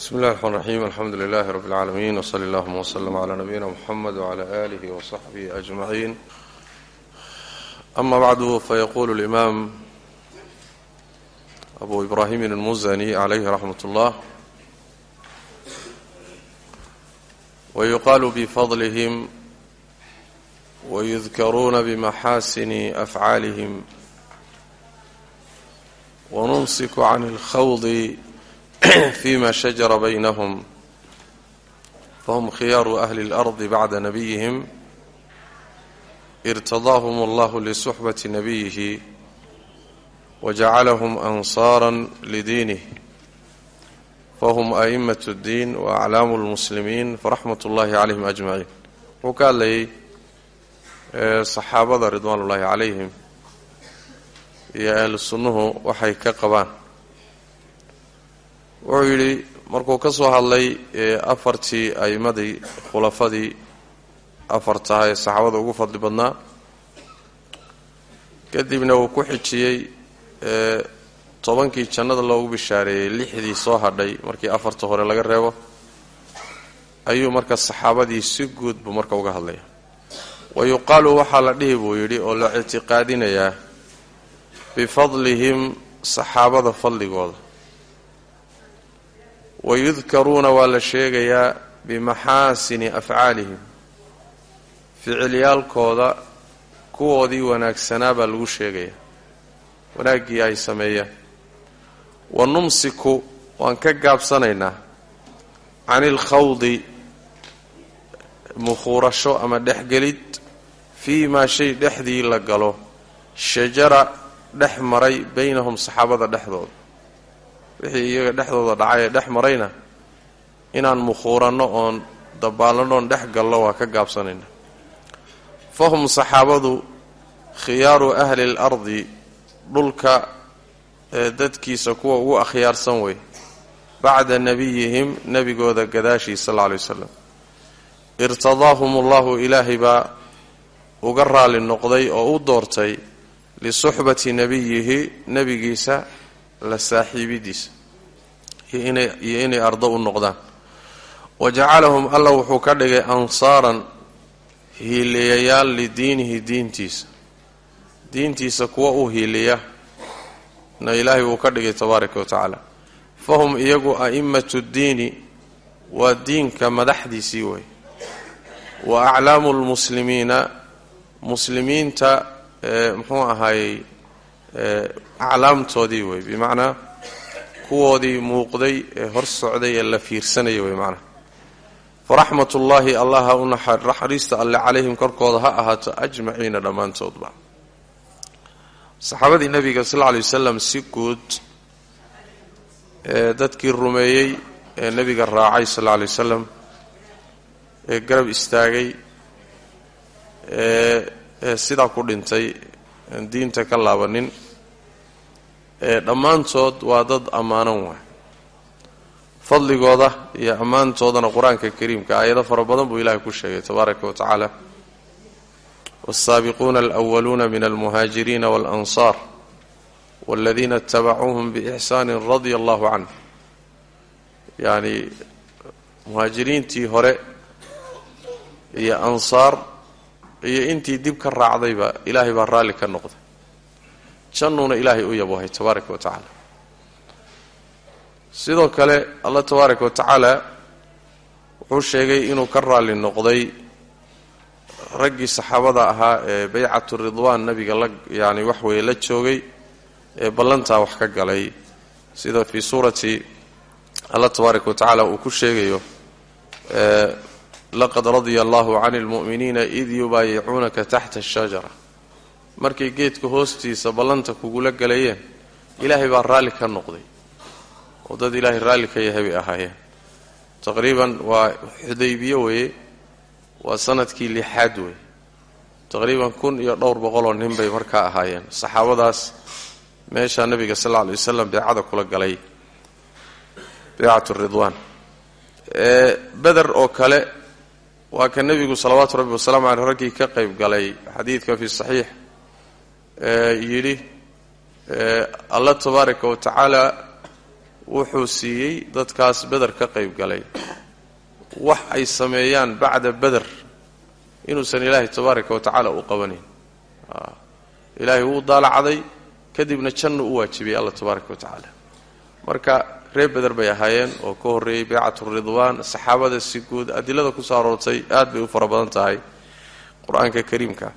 bismi اllahi الرحmn الرaxيm alxamdu لlah rb العaalamiin wslى اllهma وslm عlى nabiyina mxamed وعlى آlih وصaxbih أجmaعin ama bعdu fayqulu الإimam abu ibrahim الmuzani عalayh raxmat اllah wyuqalu bfadlhm wyudkaruuna bmaxasini afcaalihim wnumsiku can اlkhawd فيma شhجر بynهم فhm khiyاar أهli الأرض bعda نبيهم اrتضاهم الله لصحبة نبيه وجعلهم أنصارا لدينه فhm أئمة الدين وأعلاam المسلمين فرحمة الlahi عlيهم أجمعين wuxuu ka hadlayay صaxaabada ridوaan الlahi عalayhim iyo ahlu sunnuhu waxay ka qabaan wuxuu yidhi markuu ka soo hadlay afartii a'imadii khulafadii afartaha ee saxaabada ugu fadli badnaa kadibna uu ku xijiyey tobankii jannada loogu bishaareeyey lixdii soo hadhay markii afarta hore laga reebo ayuu marka saxaabadii si guud buu marka uga hadlaya. Wa yuqaalu waxaa la dhihi buu yidhi oo la ictiqaadinayaa bifadlihim saxaabada fadligooda wayudkaruuna waa la sheegayaa bimaxaasini afcaalihim ficilyaalkooda kuwoodii wanaagsanaa baa lagu sheegayaa wanaaggii ay sameeyeen wa numsiku waan ka gaabsanaynaa cani ilkhawdi mukhuurasho ama dhexgelid fii maa shay dhexdii la galo shajara dhex maray baynahum saxaabada dhexdooda wixii iyaga dhexdooda dhacay ee dhex marayna inaan mukhuuranno oon dabaalanoon dhex gallo waa ka gaabsanayna fahum saxaabadu khiyaaru ahli l ardi dhulka ee dadkiisa kuwa ugu akhyaarsan wey bacda nebiyihim nebigooda gadaashii sal alla lay wasalam irtadaahum allahu ilaahay baa uga raali noqday oo u doortay lisuxbati nebiyihi nebigiisa la saaxiibidiisa iyo inay ardo u noqdaan. Wa jacalahum alla wuxuu ka dhigay ansaaran hiiliyayaal lidiinihi diintiisa. Diintiisa kuwa u hiiliya na ilaahay wuu ka dhigay tabaaraka wa tacaala. Fahum iyagu a'immatu ddiini waa diinka madaxdiisii wey wa aclaamu lmuslimiina muslimiinta muxuu ahaayey aclaamtoodii wey bimacnaa kuwoodii muuqday ee hor socday ee la fiirsanaya wey macnaa. Faraxmat ullaahi allaha u naxariista alle calayhim korkooda ha ahaato ajmaciina dhammaantoodba. Saxaabadii nabiga sal lla alay wasalam si guud ee dadkii rumeeyey ee nebiga raacay sal alla alay wasalam ee garab istaagay ee sidaa ku dhintay diinta ka laabanin dhammaantood waa dad ammaanan waay. Fadligooda iyo ammaantoodana qur'aanka kariimka aayado fara badan buu ilaahay ku sheegay tabaaraka wa tacaala. Waasaabiquuna alwaluuna min almuhaajiriina waalansaar waladiina itabacuuhum biixsaanin radia allahu canhu. Yacni muhaajiriintii hore iyo ansaar iyo intii dib ka raacdayba ilaahay baa raalli ka noqday jannuuna ilaahay u yabohay tabaaraka wa tacaala. Sidoo kale allah tabaaraka wa tacaala wuxuu sheegay inuu ka raalli noqday raggii saxaabada ahaa ee baycatu ridwaan nabiga la yani wax weeye la joogay ee ballantaa wax ka galay. Sida fii suurati allah tabaaraka wa tacaala uu ku sheegayo laqad radia allahu cani lmu'miniina id yubaayicuunaka taxta ashajara markay geedka hoostiisa ballanta kugula galayeen ilaahay baa raalli ka noqday. Oo dad ilaahay raalli ka yahay bay ahaayeen. Taqriiban waa xudaybiye weeye waa sannadkii lixaad wey taqriiban kun iyo dhowr boqoloo nin bay markaa ahaayeen. Saxaabadaas meeshaa nabiga sal alla alay wasalam beecada kula galay. Beecatu ridwaan. Beder oo kale waa ka nebigu salawaatu rabbi wasalaamu caleyh raggii ka qayb galay xadiidka fi saxiix yidhi alla tabaaraka wa tacaala wuxuu siiyey dadkaas beder ka qayb galay. Wax ay sameeyaan bacda beder inuusan ilaahay tabaaraka wa tacaala u qabanayn ilaahay wuu daalacday kadibna jannu u waajibiyey alla tabaaraka wa tacaala. Marka reer beder bay ahaayeen oo ka horreeyey baycatu ridwaan saxaabada si guud adilada ku soo aroortay aad bay u fara badan tahay qur'aanka kariimka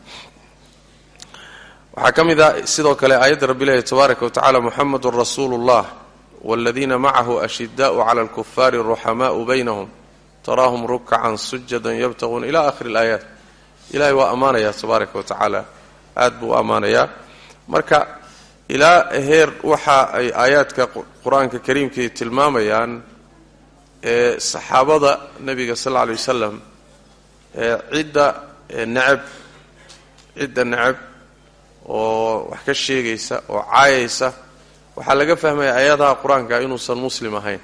waxaa ka mid a sidoo kale aayadda rabbilahi tabaaraka wa tacala muxamedun rasuulu llah waaladiina macahu ashidaau cala alkufaari ruxamaau baynahum taraahum rukcan sujadan yabtaquuna ila akhiri alaayaat. Ilahay waa ammaanayaa tabaaraka wa tacaala aad buu ammaanayaa marka ilaa heer waxa ay aayaadka qur'aanka kariimkii tilmaamayaan ee saxaabada nebiga sal alla alay wasalam ee cidda necab cidda necab oo wax ka sheegaysa oo caayaysa waxaa laga fahmaya aayadaha qur'aanka inuusan muslim ahayn.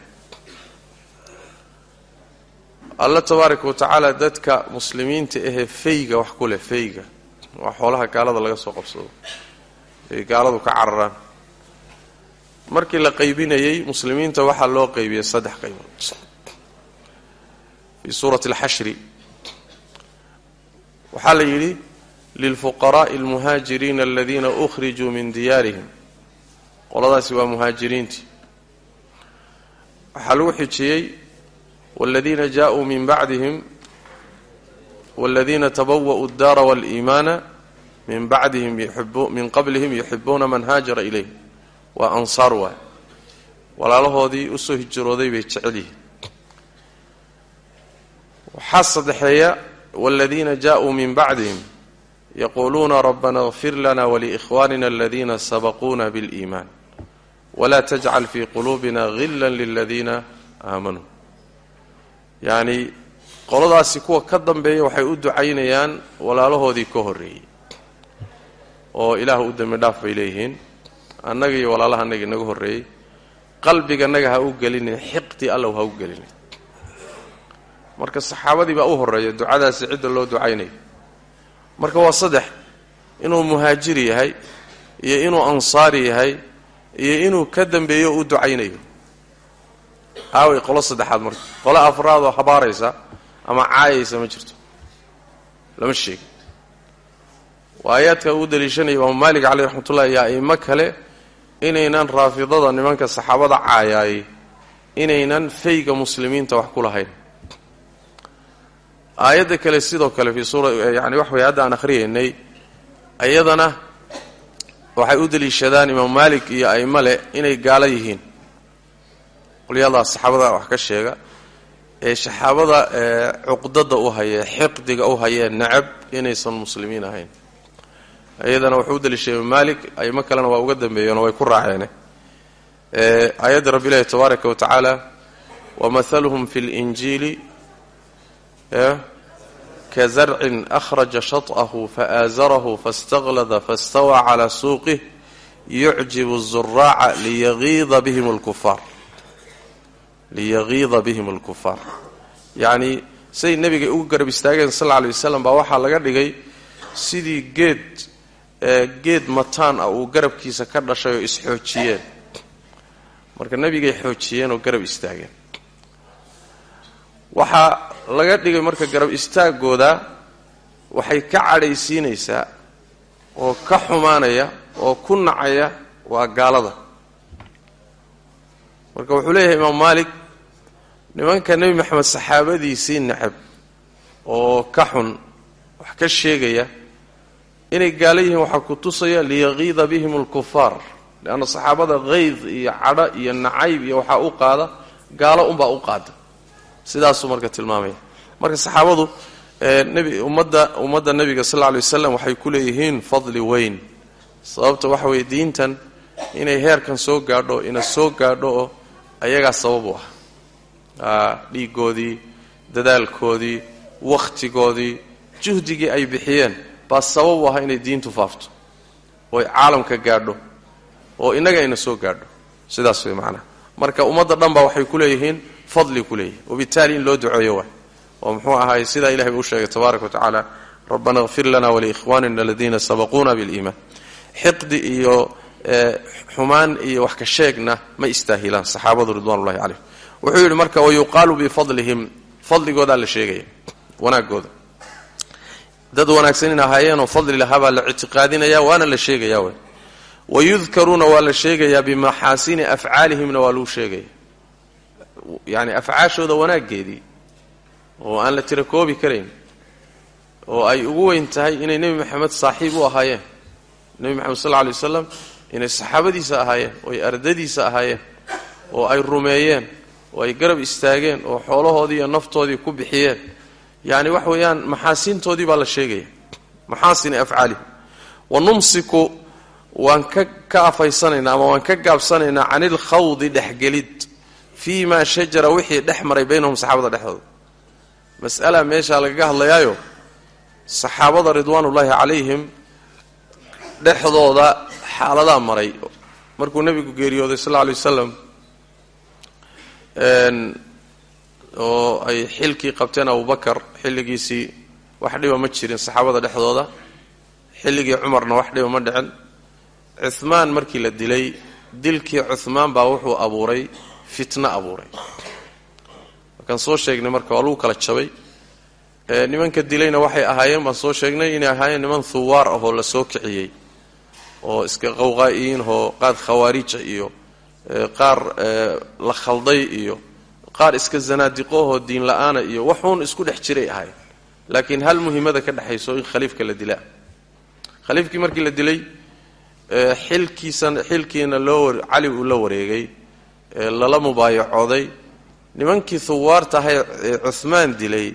Alla tabaaraka wa tacaala dadka muslimiinta ahee fayga wax ku leh fayga. Waa xoolaha gaalada laga soo qabsado ay gaaladu ka cararaan. Markii la qaybinayey muslimiinta waxaa loo qaybiyey saddex qaybood. Fii suurati alxashri. Waxaa la yidhi lilfuqaraa'i almuhaajiriina aladiina ukhrijuu min diyaarihim qoladaasi waa muhaajiriintii waxaa lagu xijiyey waaladiina jaa-uu min bacdihim waaladiina tabawa'uu addaara waaliimaana min bacdihim min qablihim yuxibuuna man haajara ilayh waa ansaar waay walaalahoodii u soo hijrooday bay jecel yihiin waxaa saddexeeya waaladiina jaa-uu min bacdihim yaquuluuna rabbana اغfir lana wliإkhwanina aladiina sabaquuna bاliiman wla tajcal fi quluubina gila liladiina aamanuu yacni qoladaasi kuwa ka dambeeya waxay u ducaynayaan walaalahoodii ka horreeyey oo ilaah u dembi dhaaf bay leeyihiin annaga iyo walaalaha annaga inaga horreeyey qalbiganaga ha u gelinin xiqdi allow ha u gelinin marka saxaabadii baa u horreeya ducadaasi cidda loo ducaynayo marka waa saddex. Inuu muhaajir yahay iyo inuu ansaari yahay iyo inuu ka dambeeyo u ducaynayo. Aaway qolo saddexaad marka. Qolo afraadoo habaaraysa ama caayaysa ma jirto. Lama sheegin. Waa aayaadka uu daliishanaya imaamu maalik caleyh raxmatullahi iyo a'imo kale inaynan raafidada nimanka saxaabada caayaayay inaynan fayga muslimiinta wax ku lahayn aayadda kale sidoo kale fii suura yani wax way hadda aan akhriyaynay iyadana waxay u daliishadaan imaamu maalik iyo a'imo inay gaalo yihiin. Qolyadaa saxaabada wax ka sheega ee saxaabada cuqdada u hayee xiqdiga u hayee nacab inaysan muslimiin ahayn. Iyadana wuxuu u daliishay imaam maalik kalena waa uga dambeeyeenoo way ku raaceene aayadda rabbi ilaahi tabaaraka wa tacaala wamahaluhum fi linjiili kazarcin akhraja shaط'ahu faaazarahu faاstaklada faاstawى calى suuqih yucjibu الzuraaca liyagiida bihim اlkufaar liyagiida bihim alkufaar yacnii say nebiga ugu garab istaageen sal alla alay wasalam baa waxaa laga dhigay sidii geed geed mataan ah uu garabkiisa ka dhashay oo isxoojiyeen marka nebigay xoojiyeen oo garab istaageen waxaa laga dhigay marka garab istaagooda waxay ka cadhaysiinaysaa oo ka xumaanaya oo ku nacaya waa gaalada. Marka wuxuu leeyahay imaam maalik nimanka nebi maxamed saxaabadiisii necab oo ka xun wax ka sheegaya inay gaalo yihiin waxaa ku tusaya liyaqiida bihim alkufaar leanna saxaabada qayd iyo cadho iyo nacayb iyo waxaa u qaada gaalo unbaa u qaada sidaasuu marka tilmaamaya. Marka saxaabadu ummadda ummadda nebiga sal alay wasalam waxay ku leeyihiin fadli weyn. Sababta waxa weeye diintan inay heerkan soo gaadho ina soo gaadho oo ayagaa sabab u ah. Dhiigoodii dadaalkoodii wakhtigoodii juhdigii ay bixiyeen baa sabab u ah inay diintu faafto. Ooy caalamka gaadho oo innaga ayna soo gaadho. Sidaas way macnaha marka ummadda dhan baa waxay ku leeyihiin fadli ku wabitaali in loo duceeyo waay oo muxuu ahaay sidaa ilahay uu sheegay tabaaraka wa tacaala rabbana kfir lana waliikhwanina aladiina sabaquuna biliimaan xiqdi iyo xumaan iyo wax ka sheegna ma istaahilaan saxaabadu ridwanullahi calayhim. Wuxuu yidhi marka wayuqaalu bifadlihim fadligoodaa la sheegaya wanaagooda dad wanaagsan in ahaayeenoo fadli lahaabaa la ictiqaadinaya waana la sheegaya w wayudkaruuna waa la sheegayaa bimaxaasini afcaalihimna waa lagu sheegaya yani afcaashooda wanaaggeedii oo aan la tira koobi karayn oo ay ugu weyn tahay inay nebi maxamed saaxiib u ahaayeen. Nebi maxamed sal lla lay waslam inay saxaabadiisa ahaayeen oo ay ardadiisa ahaayeen oo ay rumeeyeen oo ay garab istaageen oo xoolahoodii iyo naftoodii ku bixiyeen. Yacni wax weeyaan maxaasintoodii baa la sheegaya. Maxaasini afcaalihim wa numsiku waan ka afaysanaynaa ama waan ka gaabsanaynaa can ilkhawdi dhexgelid fii maa shajara wixii dhex maray baynahum saxaabada dhexdooda mas'ala meeshaa lagaga hadlayaayo saxaabada ridwaanullaahi calayhim dhexdooda xaaladaa maray markuu nebigu geeriyooday sal lla lay wasalam oo ay xilkii qabteen abubakar xilligiisii wax dhiba ma jirin saxaabada dhexdooda xilligii cumarna wax dhiba ma dhicin cuhmaan markii la dilay dilkii cuhmaan baa wuxuu abuuray fitno abuuray. Markaan soo sheegnay marka waa lagu kala jabay. Nimanka dilayna waxay ahaayeen baan soo sheegnay inay ahaayeen niman huwaar ah oo la soo kiciyey. Oo iska qawqaa'iyiin oo qaar khawaarija iyo qaar la khalday iyo qaar iska zanaadiqohoo diin la'aana iyo waxuun isku dhex jiray ahayd laakiin hal muhiimada ka dhexayso in khaliifka la dilaa. Khaliifkii markii la dilay xilkiisan xilkiina loo cali uu la wareegay lala mubaayacooday. Nimankii huwaarta ahay ee cuhmaan dilay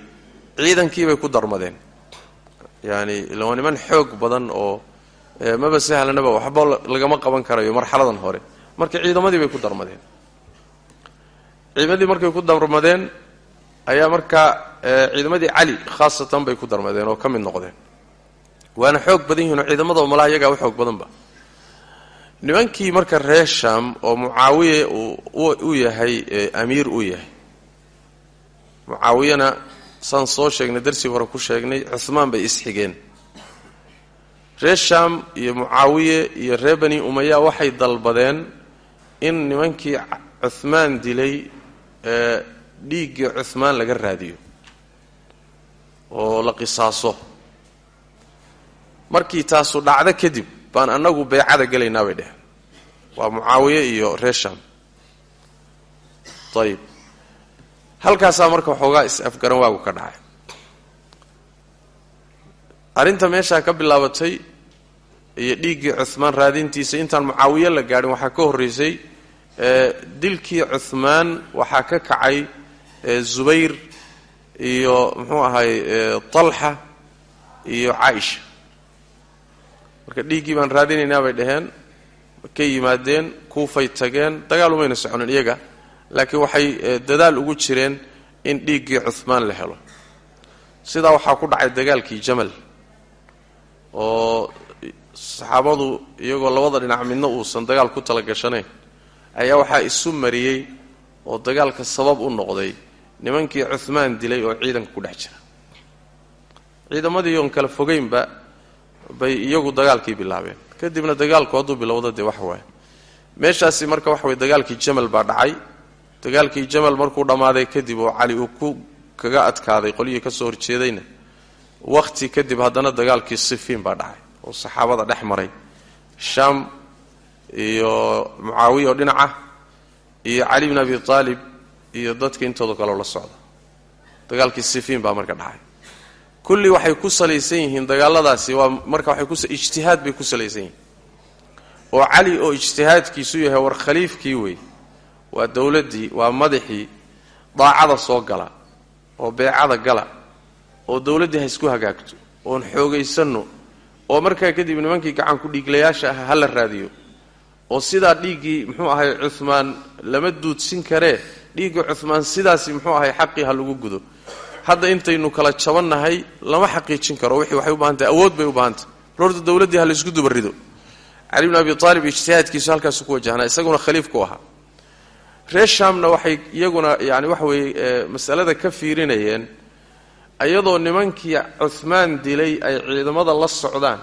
ciidankiibay ku darmadeen. Yani waa niman xoog badan oo maba sahlanaba waxba lagama qaban karayo marxaladan hore. Marka ciidamadii bay ku darmadeen. Ciidamadii markay ku darmadeen ayaa markaa ciidamadii cali khaasatan bay ku darmadeen oo ka mid noqdeen. Waana xoog badan yihiin oo ciidamada malaha iyagaa u xoog badanba nimankii marka reer sham oo mucaawiye u yahay amiir u yahay. Mucaawiyana saan soo sheegnay darsigii hore ku sheegnay cuhmaan bay isxigeen reer sham iyo mucaawiye iyo reer bani umaya waxay dalbadeen in nimankii cuhmaan dilay dhiiggii cuhmaan laga raadiyo oo la qisaaso. Markii taasu dhacdo kadib baan annagu beecada gelaynaa bay dheheen. Waa mucaawiye iyo reer sham ayib halkaasaa marka waxoogaa is-afgaran waagu ka dhacay. Arrinta meeshaa ka bilaabatay iyo dhiiggii cuhmaan raadintiisa intaan mucaawiye la gaadhin waxaa ka horraysay dilkii cuhmaan waxaa ka kacay zubayr iyo muxuu ahay talxa iyo caaisha marka dhiiggii baan raadinaynaa bay dhaheen ka yimaadeen kuufay tageen dagaal umayna soconin iyaga laakiin waxay dadaal ugu jireen in dhiiggii cuhmaan la helo. Sidaa waxaa ku dhacay dagaalkii jamal oo saxaabadu iyagoo labada dhinac midna uusan dagaal ku tala gashanayn ayaa waxaa isu mariyey oo dagaalka sabab u noqday nimankii cuhmaan dilay oo ciidanka ku dhex jira. Ciidamadii oon kala fogeynba bay iyagu dagaalkii bilaabeen. Kadibna dagaalku hadduu bilowda dee wax waaya meeshaasi marka waxa weye dagaalkii jamal baa dhacay. Dagaalkii jamal markuu dhammaaday kadib oo cali uu ku kaga adkaaday qolyihii ka soo horjeedayna wakhti kadib haddana dagaalkii sifiin baa dhacay oo saxaabada dhex maray. Iyo mucaawiya dhinaca iyo cali bn abi aalib iyo dadka intooda kaleo la socda. Dagaalkii sifiin baa marka dhacay kulli waxay ku salaysan yihiin dagaaladaasi waa marka ijtihaad bay ku salaysan yihiin. Oo cali oo ijtihaadkiisu yahay war khaliifkii wey waa dowladdii waa madaxii daacada soo gala oo beecada gala oo dowladdii ha isku hagaagto oon xoogaysanno oo markaa kadib nimankii gacan ku dhiiglayaasha ah ha la raadiyo oo sidaa dhiiggii muxuu ahay cuhmaan lama duudsin karee dhiiggii cuhmaan sidaasi muxuu ahay xaqii ha lagu gudo hadda intaynu kala jabannahay lama xaqiijin karo. Wixii waxay u bahantahay awood bay u baahantay. Roorta dowladdii ha la isku dubarido cali bn abi aalib ijtihaadkiisu halkaasu ku wajahnaa isaguna khaliifku ahaa. Reer shaamna waxay iyaguna yani waxa weeye masalada ka fiirinayeen iyadoo nimankii cuhmaan dilay ay ciidamada la socdaan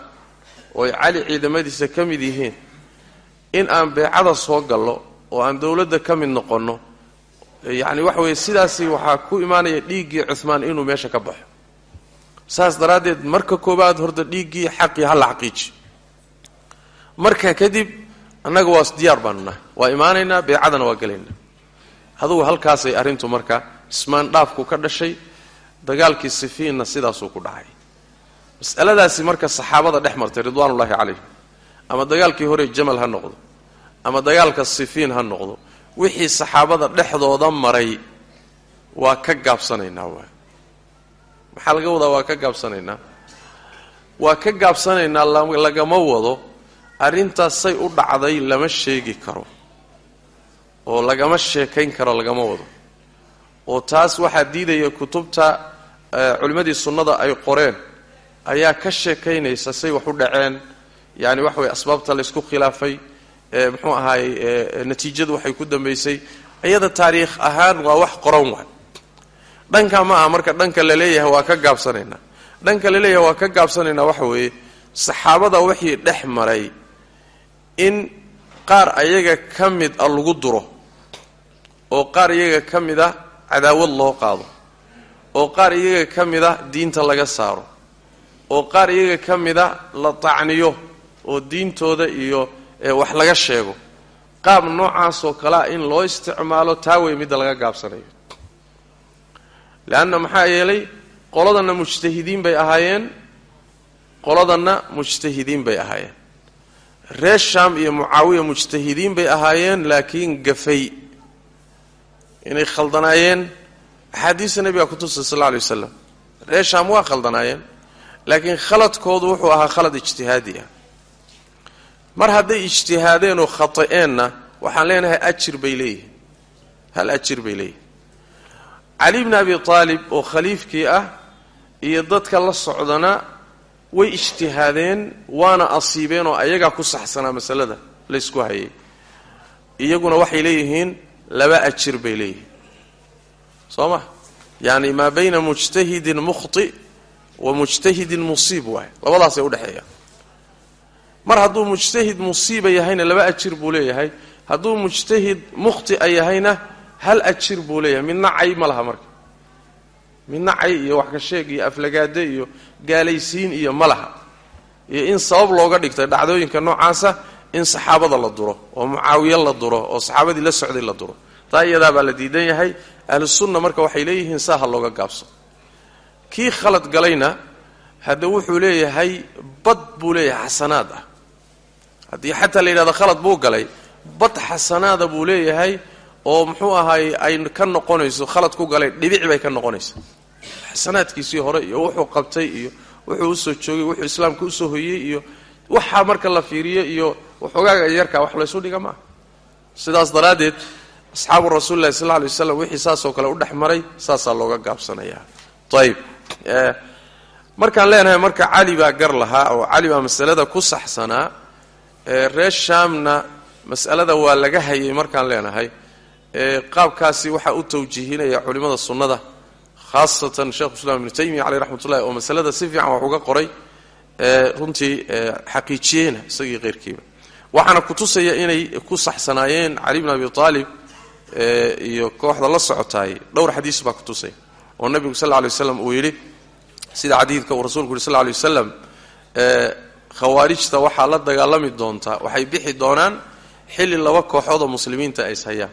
oo ay cali ciidamadiisa ka mid yihiin in aan beecada soo gallo oo aan dowladda ka mid noqonno yacni waxa weeye sidaasi waxaa ku imaanaya dhiiggii cuhmaan inuu meesha ka baxo. Saas daraaddeed marka koowaad horta dhiiggii xaqii ha la xaqiiji. Marka kadib annaga waa diyaar baanu nahay. Waa imaanaynaa beecadana waa gelaynaa. Adugu halkaasay arrintu marka ismaan dhaafku ka dhashay dagaalkii sifiinna sidaasuu ku dhacay. Mas'aladaasi marka saxaabada dhex martay ridwaanullaahi calayhim ama dagaalkii hore jamal ha noqdo ama dagaalka sifiin ha noqdo wixii saxaabada dhexdooda maray waa ka gaabsanaynaa waa maxaa laga wadaa waa ka gaabsanaynaa? Waa ka gaabsanaynaa lagama wado arrintaas say u dhacday lama sheegi karo. Oo lagama sheekayn karo lagama wado. Oo taas waxaa diidaya kutubta culimmadii sunnada ay qoreen ayaa ka sheekaynaysa say wax u dhaceen. Yani waxa weye asbaabta laysku khilaafay muxuu ahaay natiijadu waxay ku dambaysay iyada taariikh ahaan waa wax qoran waay. Dhanka ma aha marka dhanka la leeyahay waa ka gaabsanaynaa dhanka la leeyahay waa ka gaabsanaynaa waxa weeye saxaabada wixii dhex maray in qaar ayaga ka mid a lagu duro oo qaar iyaga ka mid a cadaawad loo qaado oo qaar iyaga ka mid a diinta laga saaro oo qaar iyaga ka mid a la tacniyo oo diintooda iyo wax laga sheego. Qaab noocaasoo kalea in loo isticmaalo taa wey midda laga gaabsanayo. Leanna maxaa yeelay qoladanna mujtahidiin bay ahaayeen qoladanna mujtahidiin bay ahaayeen. Reer shaam iyo mucaawiya mujtahidiin bay ahaayeen laakiin gafay. Inay khaldanaayeen. Axaadiista nebiga kutusay sal alla alay wasalam reer shaam waa khaldanaayeen laakiin khaladkoodu wuxuu ahaa khalad ijtihaadi ah mar hadday ijtihaadeen oo khata'eenna waxaan leenahay ajir bay leeyihiin hal ajir bay leeyihiin cali bni abi aalib oo khaliifkii ah iyo dadka la socdana way ijtihaadeen waana asiibeen oo ayagaa ku saxsanaa masalada laysku hayay. Iyaguna waxay leeyihiin laba ajir bay leeyihiin. Soo ma? Yani maa bayna mujtahidin mukhti wa mujtahidin musiib waay. Labadaasay udhexeeya mar hadduu mujtahid musiiba yahayna laba ajir buu leeyahay. Hadduu mujtahid mukhtia yahayna hal ajir buu leeyahay. Midna cay ma laha marka. Midna cay iyo wax ka sheeg iyo aflagaade iyo gaalaysiin iyo ma laha. Iyo in sabab looga dhigtay dhacdooyinka noocaasa in saxaabada la duro oo mucaawiye la duro oo saxaabadii la socday la duro. Taa iyadaa baa la diidan yahay ahlusunna marka waxay leeyihiin saa ha looga gaabso. Kii khalad galayna hadda wuxuu leeyahay bad buu leeyahay xasanaad ah haddii xataa la yidhahdo khalad buu galay bad xasanaada buu leeyahay oo muxuu ahaay ay ka noqonayso khalad ku galay dhibic bay ka noqonaysa. Xasanaadkiisii hore iyo wuxuu qabtay iyo wuxuu u soo joogay wuxuu islaamka u soo hoyey iyo waxaa marka la fiiriyo iyo waxoogaaga yarkaa wax laysu dhiga maaha sidaas daraaddeed asxaabu rasuulilahi sal lla lay waslam wixii saasoo kale u dhex maray saasaa looga gaabsanayaa. Ayib markaan leenahay marka cali baa gar lahaa oo cali baa masalada ku saxsanaa reer shaamna mas'alada waa laga hayay markaan leenahay. Qaabkaasi waxaa u tawjiihinaya culimmada sunnada khaasatan sheekhu islaam ibnu taymiya caleyh raxmatullahi oo masalada si fiican wax uga qoray runtii xaqiijiyeyna isagii keyrkiiba waxaana kutusaya inay ku saxsanaayeen cali bn abi aalib iyo kooxda la socotaay. Dhowr xadiis baa kutusaya oo nabigu sal alay waslam uu yidhi sida xadiidka uu rasulku yidhi sal lla alay wasalam khawaarijta waxaa la dagaalami doontaa waxay bixi doonaan xilli laba kooxoodoo muslimiinta ay ishayaan.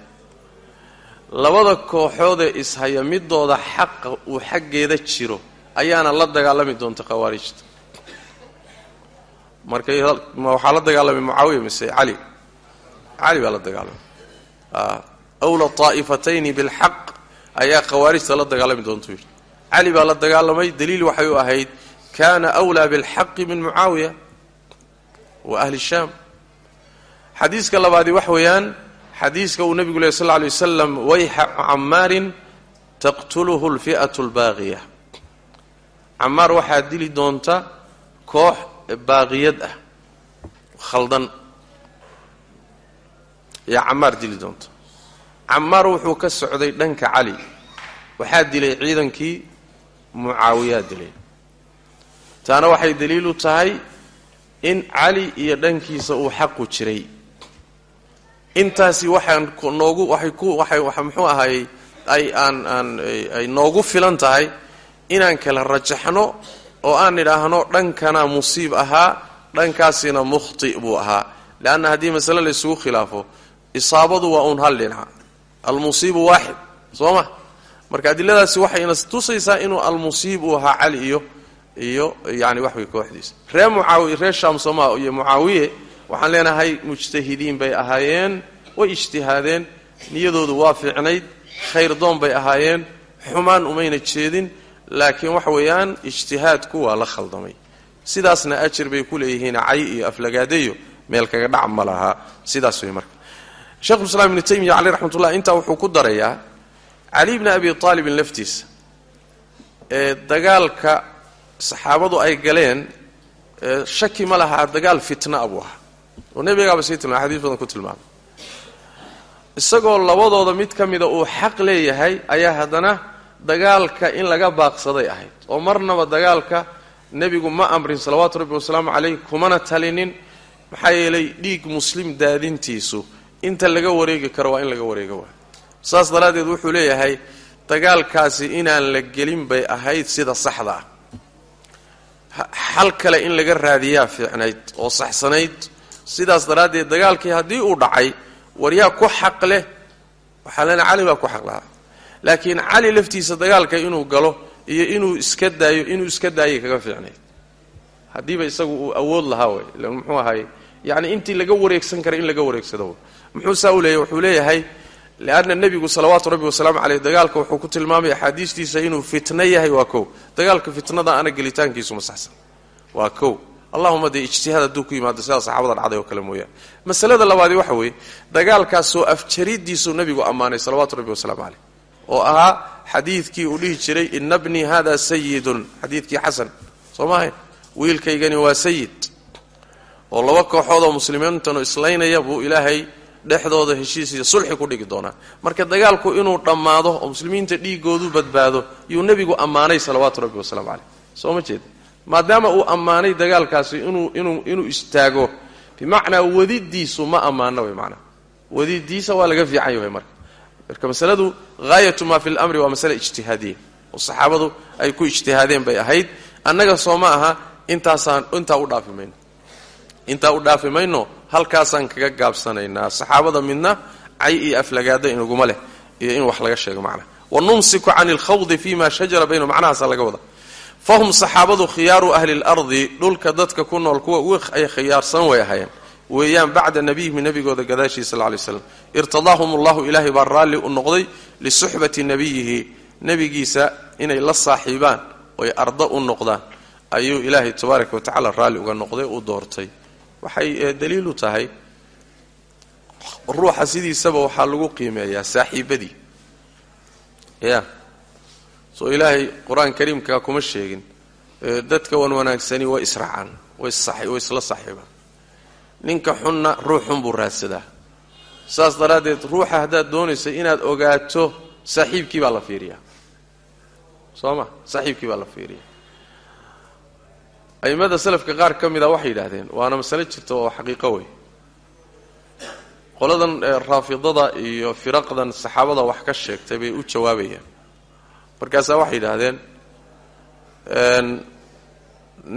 Labada kooxoodee ishaya midooda xaqa uu xaggeeda jiro ayaana la dagaalami doonta khawaarijta. Markay waxaa la dagaalamay mucaawiya mise cali cali baa la dagaalamay awla طaa'ifatayni bilxaq ayaa khawaarijta la dagaalami doontuu cali baa la dagaalamay daliil waxay u ahayd kana wlaa bilxaqi min mucaawiya wa ahli shaam xadiiska labaadi wax weeyaan xadiiska uu nebigu leh sal lla alay wasalam wayxa camaarin taqtuluhu lfi'atu lbaaqiya camaar waxaa dili doonta koox baaqiyad ah khaldan. Ayaa camaar dili doonta. Camaar wuxuu ka socday dhanka cali. Waxaa dilay ciidankii mucaawiyaa dilay. Taana waxay daliil u tahay in cali iyo dhankiisa uu xaqu jiray. Intaasi waxaan noogu waxay ku waxay muxuu ahaayey ay aan aan ay noogu filan tahay inaan kala rajaxno oo aan idhaahno dhankana musiib ahaa dhankaasina mukhti buu ahaa. Leanna haddii masale la isugu khilaafo isaabadu waa uun hal dhinaca almusiibu waaxid soo ma? Marka adiladaasi waxayna tusaysaa inuu almusiib uu ahaa cali iyo iyo yani waxway kooxdiisa. Ree mucaawi reer shaamsoma iyo mucaawiye waxaan leenahay mujtahidiin bay ahaayeen way ijtihaadeen niyadoodu waa fiicnayd khayr doon bay ahaayeen xumaan umayna jeedin laakiin waxa weeyaan ijtihaadku waa la khaldamay. Sidaasna ajir bay ku leeyihiin cay iyo aflagaadeyo meel kaga dhac ma laha. Sidaas wey marka. Shekhulislaam ibnu taymiya caleyh raxmatullah intaa wuxuu ku darayaa cali bni abi aalibin laftiisa ee dagaalka saxaabadu ay galeen shaki ma lahaa dagaal fitna buu ahaa oo nebigaaba sii tilmay xadiis badan ku tilmaamay. Isagoo labadooda mid ka mida uu xaq leeyahay ayaa haddana dagaalka in laga baaqsaday ahayd. Oo marnaba dagaalka nebigu ma amrin salawaatu rabbi wasalaamu caleyh kumana talinin. Maxaa yeelay dhiig muslim daadintiisu inta laga wareegi karo waa in laga wareego waa. Saas daraaddeed wuxuu leeyahay dagaalkaasi inaan la gelin bay ahayd sida saxda ah xal kale in laga raadiyaa fiicnayd oo saxsanayd. Sidaas daraaddeed dagaalkii haddii uu dhacay waryaa ku xaq leh waxaa lena cali baa ku xaq lahaa. Laakiin cali laftiisa dagaalka inuu galo iyo inuu iska daayo inuu iska daayay kaga fiicnayd. Haddiiba isagu uu awood lahaa ila muxuu ahaay yacni intii laga wareegsan kara in laga wareegsado muxuu saa u leeyahy wuxuu leeyahay leanna nebigu salawaatu rabbi wasalaamu caleyh dagaalka wuxuu ku tilmaamay axaadiistiisa inuu fitno yahay waa kow dagaalka fitnada ana gelitaankiisu ma saxsan waa kow allahuma dee ijtihaad hadduu ku yimaado sidaa saxaabada dhacday oo kale mooyaane masalada labaadi waxa weeye dagaalkaasoo afjaridiisuu nebigu ammaanay salawaatu rabbi wasalaamu caleyh oo ahaa xadiidkii uu dhihi jiray ina bnii hada sayidun xadiidkii xasan soo maahayn wiilkaygani waa sayid oo laba kooxood oo muslimiintanu islaynaya buu ilaahay dhexdooda heshiis iyo sulxi ku dhigi doonaa marka dagaalku inuu dhammaado oo muslimiinta dhiigoodu badbaado yuu nebigu ammaanay salawaatu rabbi wasalaamu caleyh soo ma jeeda maadaama uu ammaanay dagaalkaasi inuu inuu inuu istaago bimacnaa wadidiisu ma ammaano way manaa wadidiisa waa laga fiican yahay marka. Marka masaladu haayatu maa fi lmri waa masale ijtihaadiya. Oo saxaabadu ay ku ijtihaadeen bay ahayd. Annaga soo ma aha intaasaan intaa u dhaafi mayno intaa u dhaafi mayno halkaasaan kaga gaabsanaynaa saxaabada midna cay iyo aflagaada inaguma leh iyo in wax laga sheego macna. Wanumsiku can alkhawdi fima shajara bayna macnahaasa laga wada. Fahum saxaabadu khiyaaru ahli lardi dhulka dadka ku nool kuwa ay khiyaarsan way ahaayeen. Weeyaan bacda nabiyihim nabigooda gadaashii sal lay slam irtadaahum allahu ilaahay baa raalli u noqday lisuxbati nabiyihi. Nebigiisa inay la saaxiibaan oy arda u noqdaan. Ayuu ilaahay tabaaraka watacaala raalli uga noqday u doortay waxay daliil u tahay ruuxa sidiisaba waxaa lagu qiimeeyaa saaxiibadii. Ya. Soo ilaahay qur'aan kariimka kuma sheegin dadka wan wanaagsani way israacaan way isla saaxiibaan ninka xunna ruux xun buu raadsadaa. Saas daraaddeed ruuxa haddaad doonaysa inaad ogaato saaxiibkii baa la fiiriyaa. Soo ma saaxiibkii baa la fiiriyaa a'immada salafka qaar ka mida waxay yidhaahdeen waana masale jirta oo xaqiiqo wey qoladan raafidada iyo firaqdan saxaabada wax ka sheegtay bay u jawaabayaan markaasaa waxay yidhaahdeen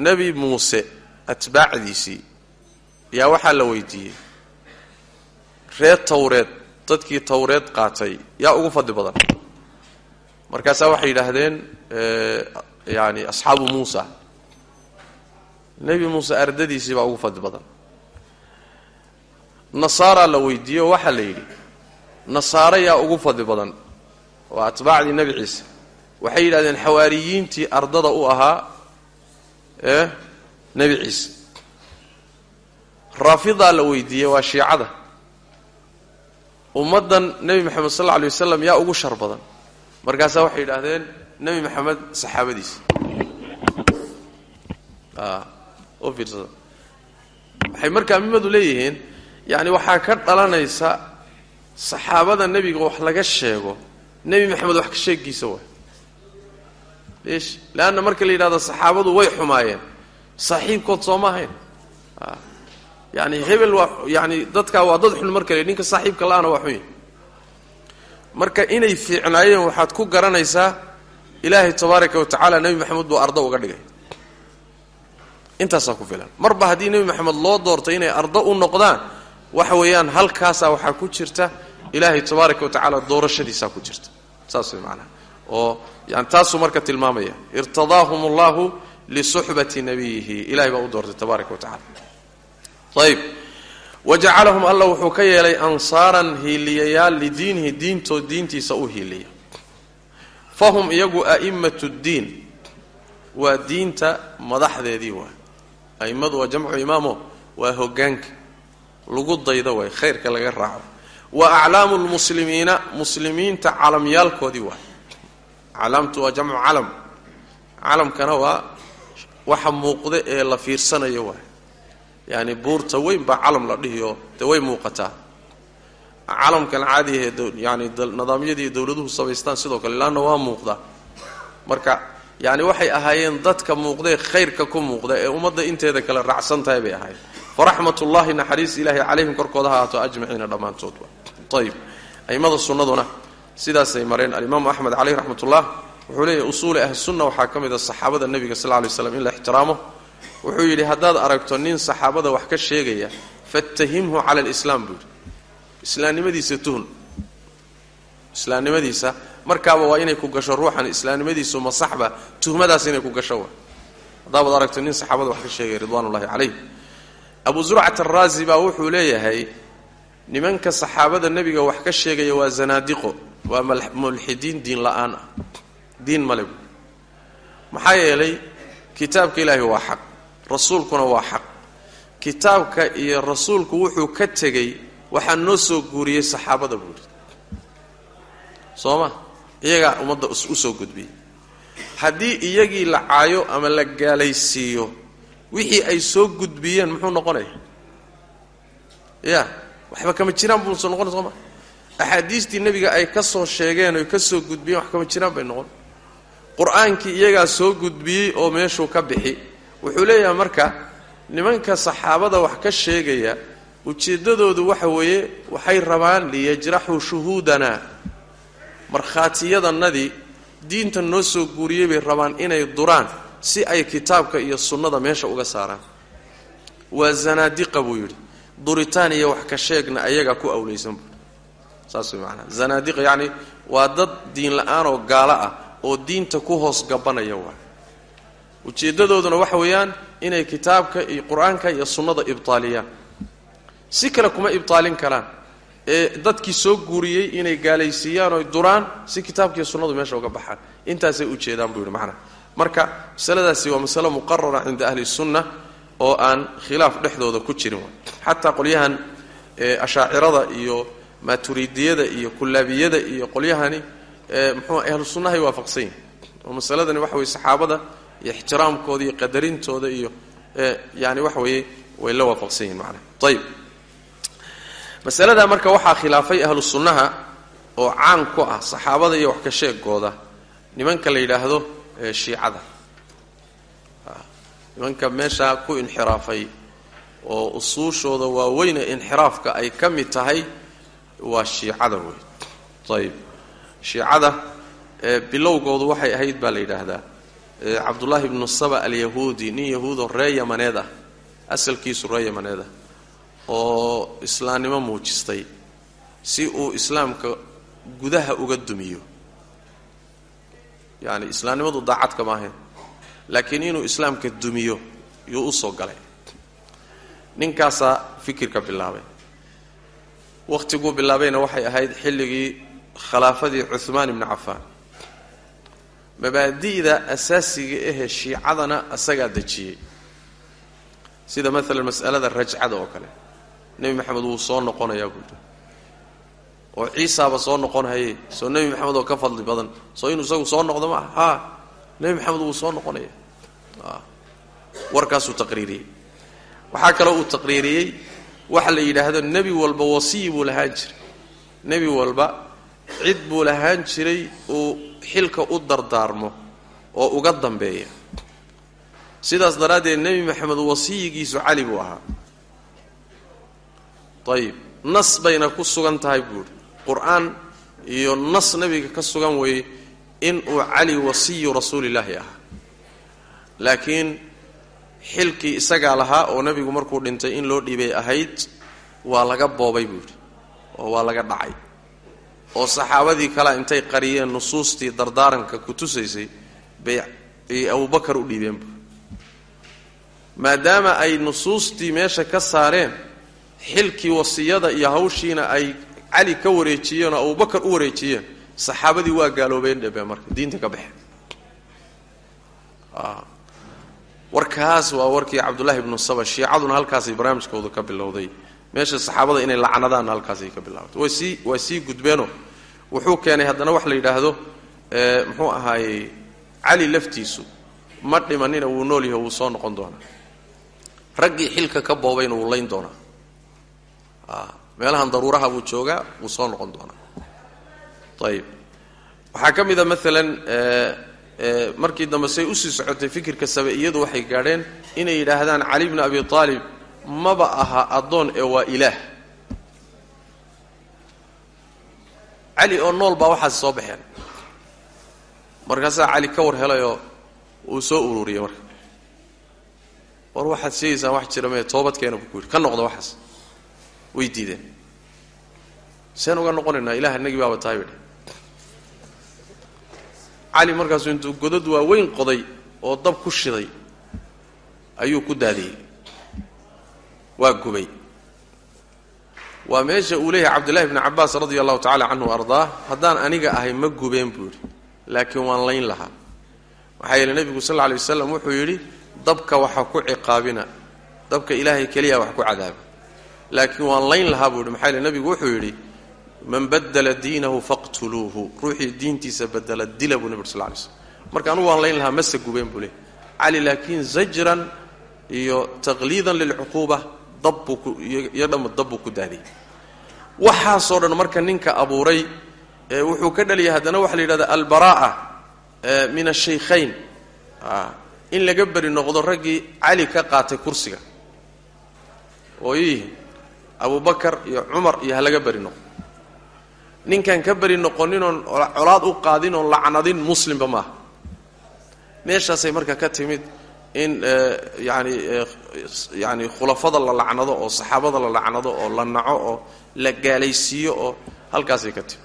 nebi muuse atbaacdiisii yaa waxaa la weydiiyey. Reer tawreed dadkii tawreed qaatay yaa ugu fadli badan. Markaasaa waxay yidhaahdeen yani asxaabu muusa nebi muuse ardadiisii baa ugu fadli badan. Nasaaraa la weydiiyey oo waxaa la yidhi nasaare yaa ugu fadli badan waa atbaacdii nebi ciise. Waxay yidhahdeen xawaariyiintii ardada u ahaa ee nebi ciise. Raafidaa la weydiiyey waa shiicada. Ummaddan nebi moxamed sal alla lay wasalam yaa ugu shar badan. Markaasaa waxay yidhaahdeen nebi maxamed saxaabadiisa oo fiirsada waxay markaa mimadu leeyihiin yacni waxaa ka dhalanaysa saxaabada nebiga wax laga sheego nebi maxamed wax ka sheegiisa waay. Liish leanna marka la yidhahdo saxaabadu way xumaayeen. Saaxiibkood sooma ahayn. Yani hebel waa yani dadkaa waa dad xun markale ninka saaxiibka la-ana waa xun yahy marka inay fiicnaayeen waxaad ku garanaysaa ilaahay tabaaraka wa tacaala nebi maxamed buu ardo uga dhigay intaasaa ku filan. Marba haddii nebi maxamed loo doortay inay ardo u noqdaan waxa weeyaan halkaasaa waxaa ku jirta ilaahay tabaaraka wa tacaala doorashadiisaa ku jirta. Saas way macanaha oo yani taasuu marka tilmaamaya irtadaahum allahu lisuxbati nabiyihi. Ilahay baa u doortay tabaaraka wa tacala ayb wajacalahum alla wuxuu ka yeelay ansaaran hiiliyayaal lidiinihi diintood diintiisa u hiiliya. Fahum iyagu a'immatu ddiin waa diinta madaxdeedii waay a'immadu waa jamcu imaamo waa hogaanka lagu daydo waay khayrka laga raaco. Wa aclaamu lmuslimiina muslimiinta calamyaalkoodii waay aclaamtu waa jamcu calam calamkana waa waxa muuqda ee la fiirsanayo waay yani buurta weyn baa calam la dhihiyo dee way muuqataa. Calamkan caadiyahe yani nidaamyadii dowladuhu samaystaan sidoo kale laanna waa muuqdaa marka yani waxay ahaayeen dadka muuqdae khayrka ku muuqda ee ummadda inteeda kale raacsan tahay bay ahaayeen. Faraxmatullahi naxariis ilaahay calayhim korkooda ha ahaato ajmaciina dhammaantoodba ayib a'immada sunnaduna sidaasay mareen. Alimaamu axmed caleyh raxmatullah wuxuu leeyahy usuuli ahlisunna waxaa ka mid a saxaabada nebiga sal ly slam in la ixtiraamo. Wuxuu yidhi haddaad aragto nin saxaabada wax ka sheegaya fattahimhu cala alislaam buu yidhi. Islaamnimadiisa tuhun. Islaamnimadiisa markaaba waa inay ku gasho ruuxan islaamnimadiisu ma saxba tuhmadaas inay ku gasho wa. Haddaabad aragto nin saxaabada wax ka sheegaya ridwanullahi calayh. Abu zurcat araazi baa wuxuu leeyahay nimanka saxaabada nebiga wax ka sheegaya waa zanaadiqo waa mulxidiin diin la'aan ah. Diin male maxaa yeelay kitaabka ilaahi waa xaq rasuulkuna waa xaq. Kitaabka iyo rasuulku wuxuu ka tegey waxaa noo soo guuriyey saxaabada buuhi soo ma iyagaa ummadda soo gudbiyey haddii iyagii la caayo ama la gaalaysiiyo wixii ay soo gudbiyeen muxuu noqonaya? Ya waxba kama jiraan buusa noqon soo ma? Axaadiistii nebiga ay ka soo sheegeen oy ka soo gudbiyeen wax kama jiraan bay noqon. Qur'aankii iyagaa soo gudbiyey oo meeshuu ka bixi wuxuu leeyahay marka nimanka saxaabada wax ka sheegaya ujeeddadoodu waxa weeye waxay rabaan liyajraxuu shuhuudana markhaatiyadannadii diinta noo soo guuriyey bay rabaan inay duraan si ay kitaabka iyo sunnada meesha uga saaraan. Waa zanaadiqa buu yidhi. Duritaan iyo wax ka sheegna ayagaa ku awlaysan buu saas way maanaa zanaadiqa yacni waa dad diin la'aan oo gaalo ah oo diinta ku hoos gabanaya waa. Ujeeddadooduna waxa weeyaan inay kitaabka iyo qur'aanka iyo sunnada ibtaaliyaan. Si kale kuma ibtaalin karaan ee dadkii soo guuriyey inay gaalaysiiyaan oy duraan si kitaabka iyo sunnadu meesha uga baxaan. Intaasay ujeedaan buu yidhi macnaa marka masaladaasi waa masalo muqarara cinda ahli sunna oo aan khilaaf dhexdooda ku jirin. Xataa qolyahan ashaacirada iyo maaturidiyada iyo kullaabiyada iyo qolyahani mxuu ahlu sunnahay waafaqsan yihiin oo masaladani waxa weye saxaabada iyo ixtiraamkooda iyo qadarintooda iyo yani waxa weeye way la waafaqsan yihiin macnaha ayib masaladaa marka waxaa khilaafay ahlu sunnaha oo caan ku ah saxaabada iyo wax ka sheegooda nimanka la yidhaahdo shiicada. Nimanka meeshaa ku inxiraafay oo usuushooda waaweyne inxiraafka ay ka mid tahay waa shiicada wey ayib shiicada bilowgoodu waxay ahayd baa la yidhaahdaa cabdullaahi ibnu saba alyahuudi nin yahuudoo ree yamaneed ah asalkiisu ree yamaneed ah oo islaamnimo muujistay si uu islaamka gudaha uga dumiyo. Yani islaamnimadu daacadka maahayn laakiin inuu islaamka dumiyo yuu u soo galay. Ninkaasaa fikirka bilaabay. Wakhtiguu bilaabayna waxay ahayd xilligii khilaafadii cuhmaan ibni cafaan. Mabaadi'da asaasiga ahee shiicadana asagaa dejiyey. Sida maalan mas'alada rajcada oo kale nebi maxamed wuu soo noqonayaa buuhi oo ciisaaba soo noqonhaye soo nebi maxamed oo ka fadli badan. Soo inuu isagu soo noqdo maaha haa nebi maxamed wuu soo noqonaya warkaasuu taqriiriyey. Waxaa kaloo uu taqriiriyey waxa la yidhaahdo nebi walba wasiyi buu lahaan jiray. Nebi walba cid buu lahaan jiray uu xilka u dardaarmo oo uga dambeeya. Sidaas daraaddeed nebi maxamed wasiyigiisu cali buu ahaa ayib nas bayna ku sugan tahay buuhi qur'aan iyo nas nebiga ka sugan weeye in uu cali wasiyu rasuulillaahi ahaa laakiin xilkii isagaa lahaa oo nebigu markuu dhintay in loo dhiibay ahayd waa laga boobay buu yidhi oo waa laga dhacay. Oo saxaabadii kale intay qariyeen nusuustii dardaaranka ku tusaysay bay ay abubakar u dhiibeenbu maadaama ay nusuustii meesha ka saareen xilkii wasiyada iyo hawshiina ay cali ka wareejiyeen oo abubakar u wareejiyeen saxaabadii waa gaaloobeen dhebe marka diinta ka baxeen. Warkaas waa warkii cabdullaahi ibnu saba shiicaduna halkaasay barnaamijkooda ka bilowday. Meesha saxaabada inay lacnadaanna halkaasay ka bilaabatay way sii waa sii gudbeenoo wuxuu keenay haddana wax la yidhaahdo muxuu ahaayey cali laftiisu ma dhimanina wuu nool yahay wuu soo noqon doonaa. Raggii xilka ka boobayna wuu layn doonaa meelahan daruuraha buu joogaa wuu soo noqon doonaa. Ayib waxaa ka mid a maalan markii dambe say u sii socotay fikirka sabe-iyadu waxay gaadheen inay yidhaahdaan cali bni abi aalib maba aha addoon ee waa ilaah. Cali oo nool baa waxaas soo baxeen. Markaasaa cali ka war helayoo uu soo ururiyey marka. War waxaad sheegaysaan wax jira mee toobadkeena buu ku yidhi. Ka noqda waxaas way diideen. Seen uga noqonaynaa ilaah inagii baaba tahay bay cali markaasuu intuu godad waaweyn qoday oo dab ku shiday ayuu ku daadiyey. Waa gubay. Waa meesha uu leeyahay cabdullahi bni cabbaas radia allahu tacala canhu ardaa haddaan aniga ahay ma gubeen buu yidhi laakiin waan layn lahaa. Maxaa yeele nebigu sal lla lay waslam wuxuu yidhi dabka waxaa ku ciqaabina dabka ilaahay keliya wax ku cadaaba laakiin waan layn lahaa buu maxaa yeele nebigu wuxuu yidhi man badla diinahu faqtuluuhu. Ruuxii diintiisa badela dila buu nebi sal lay slm marka anugu waan layn lahaa mase gubeen buu leey cali laakiin zajran iyo taqliidan lilcuquuba dabbuuiyo dhamma dabbuu ku daadiyey. Waxaasoo dhan marka ninka abuuray wuxuu ka dhaliyay haddana waxaa la yidhahda albaraa'a min ashaykhayn in laga beri noqdo raggii cali ka qaatay kursiga. Oo yihiin abubakar iyo cumar iyo ha laga beri noqdo ninkaan ka beri noqonin oon colaad u qaadin oon lacnadin muslimba maaha. Meeshaasay marka ka timid in yani yani khulafada la lacnado oo saxaabada la lacnado oo la naco oo la gaalaysiiyo oo halkaasay ka timid.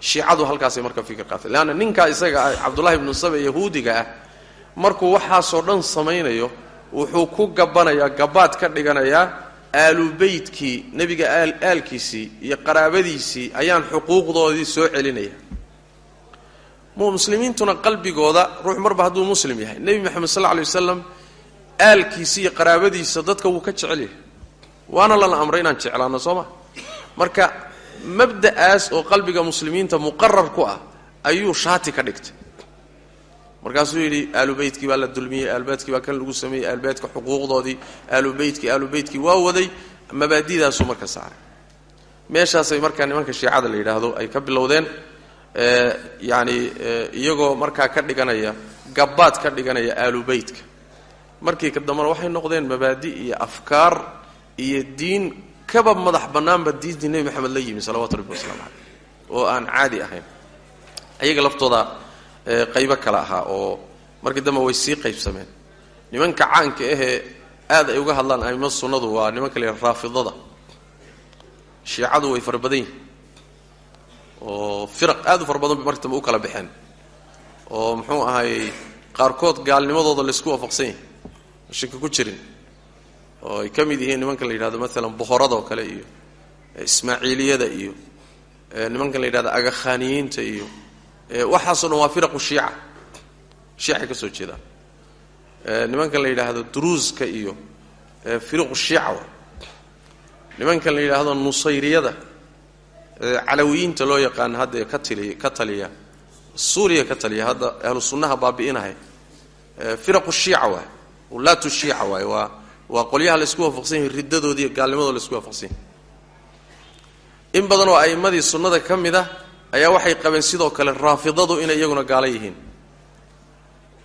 Shiicadu halkaasay marka fikir qaatay. Leanna ninkaa isaga ah cabdullahi ibnu sabe yahuudiga ah markuu waxaasoo dhan samaynayo wuxuu ku gabbanayaa gabaad ka dhiganayaa aalubeytkii nebiga aalkiisii iyo qaraabadiisii ayaan xuquuqdoodii soo celinaya. Muslimiintuna qalbigooda ruux marba hadduu muslim yahay. Nebi moxamed sal lay wasalam aalkiisa iyo qaraabadiisa dadka wuu ka jecel yahay. Waana lana amray inaan jeclaano soo ma? Marka mabda'aas oo qalbiga muslimiinta muqarar ku ah ayuu shaati ka dhigtay markaasuu yidhi aalubeytkii baa la dulmiyey aalubeytkii baa kan lagu sameeyey aalubeytka xuquuqdoodii aalubeytkii aalubeytkii waa waday mabaadidaasuu marka saaray. Meeshaasay markaa nimanka shiicada la yidhaahdo ay ka bilowdeen yani iyagoo markaa ka dhiganaya gabaad ka dhiganaya aalubeytka markii ka dambena waxay noqdeen mabaadi iyo afkaar iyo diin kaba madax bannaanba diintii nebi maxamed la yimi salawatu rabbi waslamu caleyh oo aan caadi ahayn. Ayaga laftooda qaybo kale ahaa oo markii dambe way sii qaybsameen. Nimanka caanka ahee aad ay uga hadlaan aimo sunnadu waa nimanka la raafidada. Shiicadu way fara badan oo firaq aad u fara badan bay markii dambe u kala baxeen. Oo muxuu ahaayey qaarkood gaalnimadooda laysku waafaqsan yahay. Shaki ku jirin. Oo ay ka mid yihiin nimanka la yidhahdo maalan bohoradoo kale iyo ismaaciiliyada iyo nimankan la yidhahdo agakhaaniyiinta iyo waxaasoo dhan waa firaqu shiica shiicay ka soo jeedaan nimankan la yidhaahdo duruuska iyo firaqu shiica wa. Nimankan la yidhaahdo nusayriyada. Calawiyiinta loo yaqaan hadda ka ka taliya suuriya ka taliya hadda ahlu sunnaha baabi'inahay firaqu shiica waay ulaatu shiica waay waa waa qolyaha laysku waafaqsan yahay riddadoodi iyo gaalnimadooda laysku waafaqsan yahay. In badan oo a'immadii sunnada ka mid ah ayaa waxay qabeen sidoo kale raafidadu inay iyaguna gaalo yihiin.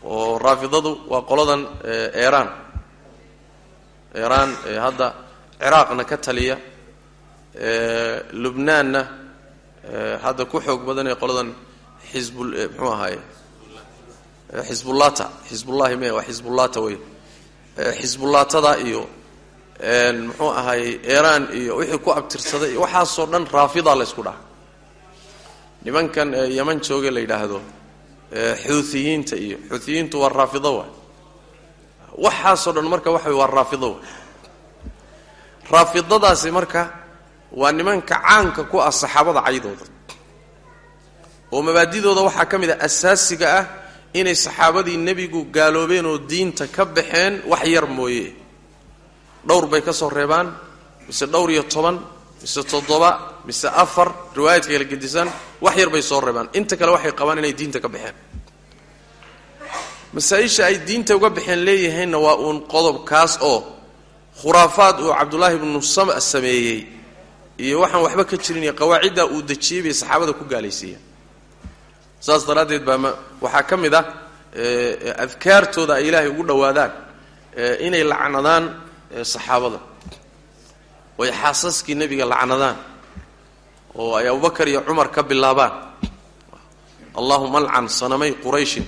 Oo raafidadu waa qoladan eeraan. Eeraan ee hadda ciraaqna ka taliya lubnaanna hadda ku xoog badan qoladan xisbul muxuu ahaaye? Xisbullata xisbullahi me waa xisbullata wey xisbullaatada iyo muxuu ahaayey iiraan iyo wixii ku abtirsaday iyo waxaasoo dhan raafidaa la ysku dhaha nimankan yeman jooge la yidhaahdo xuutiyiinta iyo xuutiyiintu waa raafido waay. Waxaasoo dhan marka waxa waa raafido waay. Raafidadaasi marka waa nimanka caanka ku ah saxaabada caydooda. Oo mabaadidooda waxaa ka mid ah asaasiga ah inay saxaabadii nebigu gaaloobeen oo diinta ka baxeen wax yar mooye. Dhowr bay ka soo reebaan mise dhowr iyo toban mise toddoba mise afar riwaayadka kala gedisan wax yar bay soo reebaan. Inta kale waxay qabaan inay diinta ka baxeen. Masaa-isha ay diinta uga baxeen leeyihiinna waa uun qodobkaas oo khuraafaad uu cabdullaahi ibnu sama sameeyey iyo waxaan waxba ka jirin iyo qawaaciddaa uu dejiyey bay saxaabada ku gaalaysiiyeen. Saas daraaddeed baa waxaa ka mid ah adkaartooda ay ilaahay ugu dhowaadaan inay lacnadaan saxaabada. Oo ay xaasaskii nebiga lacnadaan oo ay abubakar iyo cumar ka bilaabaan. Allahuma alcan sanamay qurayshin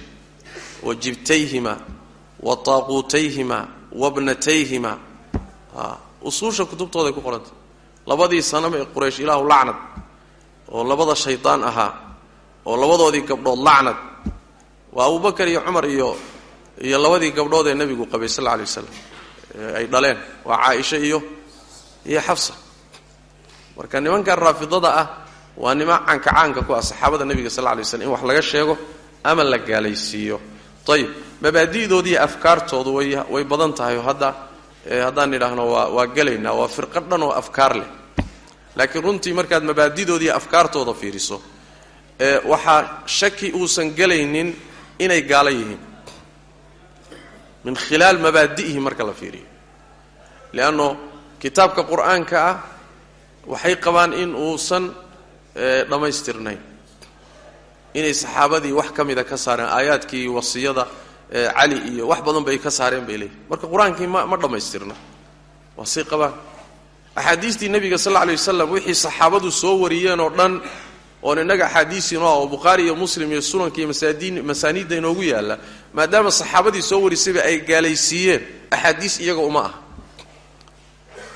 wa jibtayhima wa taaquutayhima wabnatayhima usuusha kutubtooday ku qoranta labadii sanama ee quraysh ilaahu lacnad oo labada shaydaan ahaa oo labadoodii gabdhood lacnad. Waa abubakar iyo cumar iyo iyo labadii gabdhood ee nebigu qabay sal alla alay waslam ay dhaleen waa caaisha iyo iyo xafsa marka nimankan raafidada ah waa niman caanka caanka ku ah saxaabada nebiga sal lay slam in wax laga sheego ama la gaalaysiiyo. Ayib mabaadi'doodiiyo afkaartoodu way way badan tahay hadda haddaan idhaahno waa waa gelaynaa waa firqo dhan oo afkaar leh. Laakiin runtii markaad mabaadidoodiiyo afkaartooda fiiriso waxaa shaki uusan gelaynin inay gaalo yihiin. Min khilaal mabaadi'ihi marka la fiiriyo. Leanno kitaabka qur'aanka ah waxay qabaan in uusan dhammaystirnayn inay saxaabadii wax ka mida ka saareen aayaadkii wasiyada cali iyo wax badan bay ka saareen bay leeyihiin marka qur'aankii ma ma dhammaystirna waa say qabaan. Axaadiistii nebiga sal alla lay wasalam wixii saxaabadu soo wariyeen oo dhan oon innaga axaadiisiino ah oo bukhaari iyo muslim iyo sunanka iyo masaadiin masaaniidda inoogu yaalla maadaama saxaabadii soo warisayba ay gaalaysiiyeen axaadiis iyaga uma ah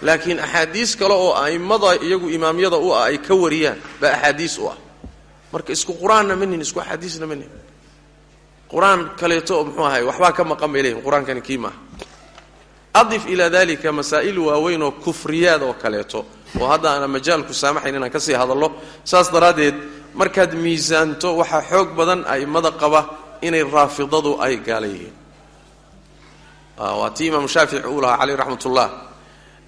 laakiin axaadiis kale oo a'immada iyagu imaamyada u ah ay ka wariyaan baa axaadiis u ah. Marka isku qur'aanna ma nihin isku axaadiisna ma nihin qur'aan kaleeto muxuu ahay waxbaa ka maqan bay leeyihiin qur'aankani kii maaha. Adif ilaa dalika masaa'il waaweyn oo kufriyaad oo kaleeto oo hadda aana majaalku saamaxayn inaan ka sii hadallo saas daraaddeed markaad miisaanto waxaa xoog badan a'immada qaba inay raafidadu ay gaala waa tii imaam shaafici uu lahaa caleyh raxmat ullah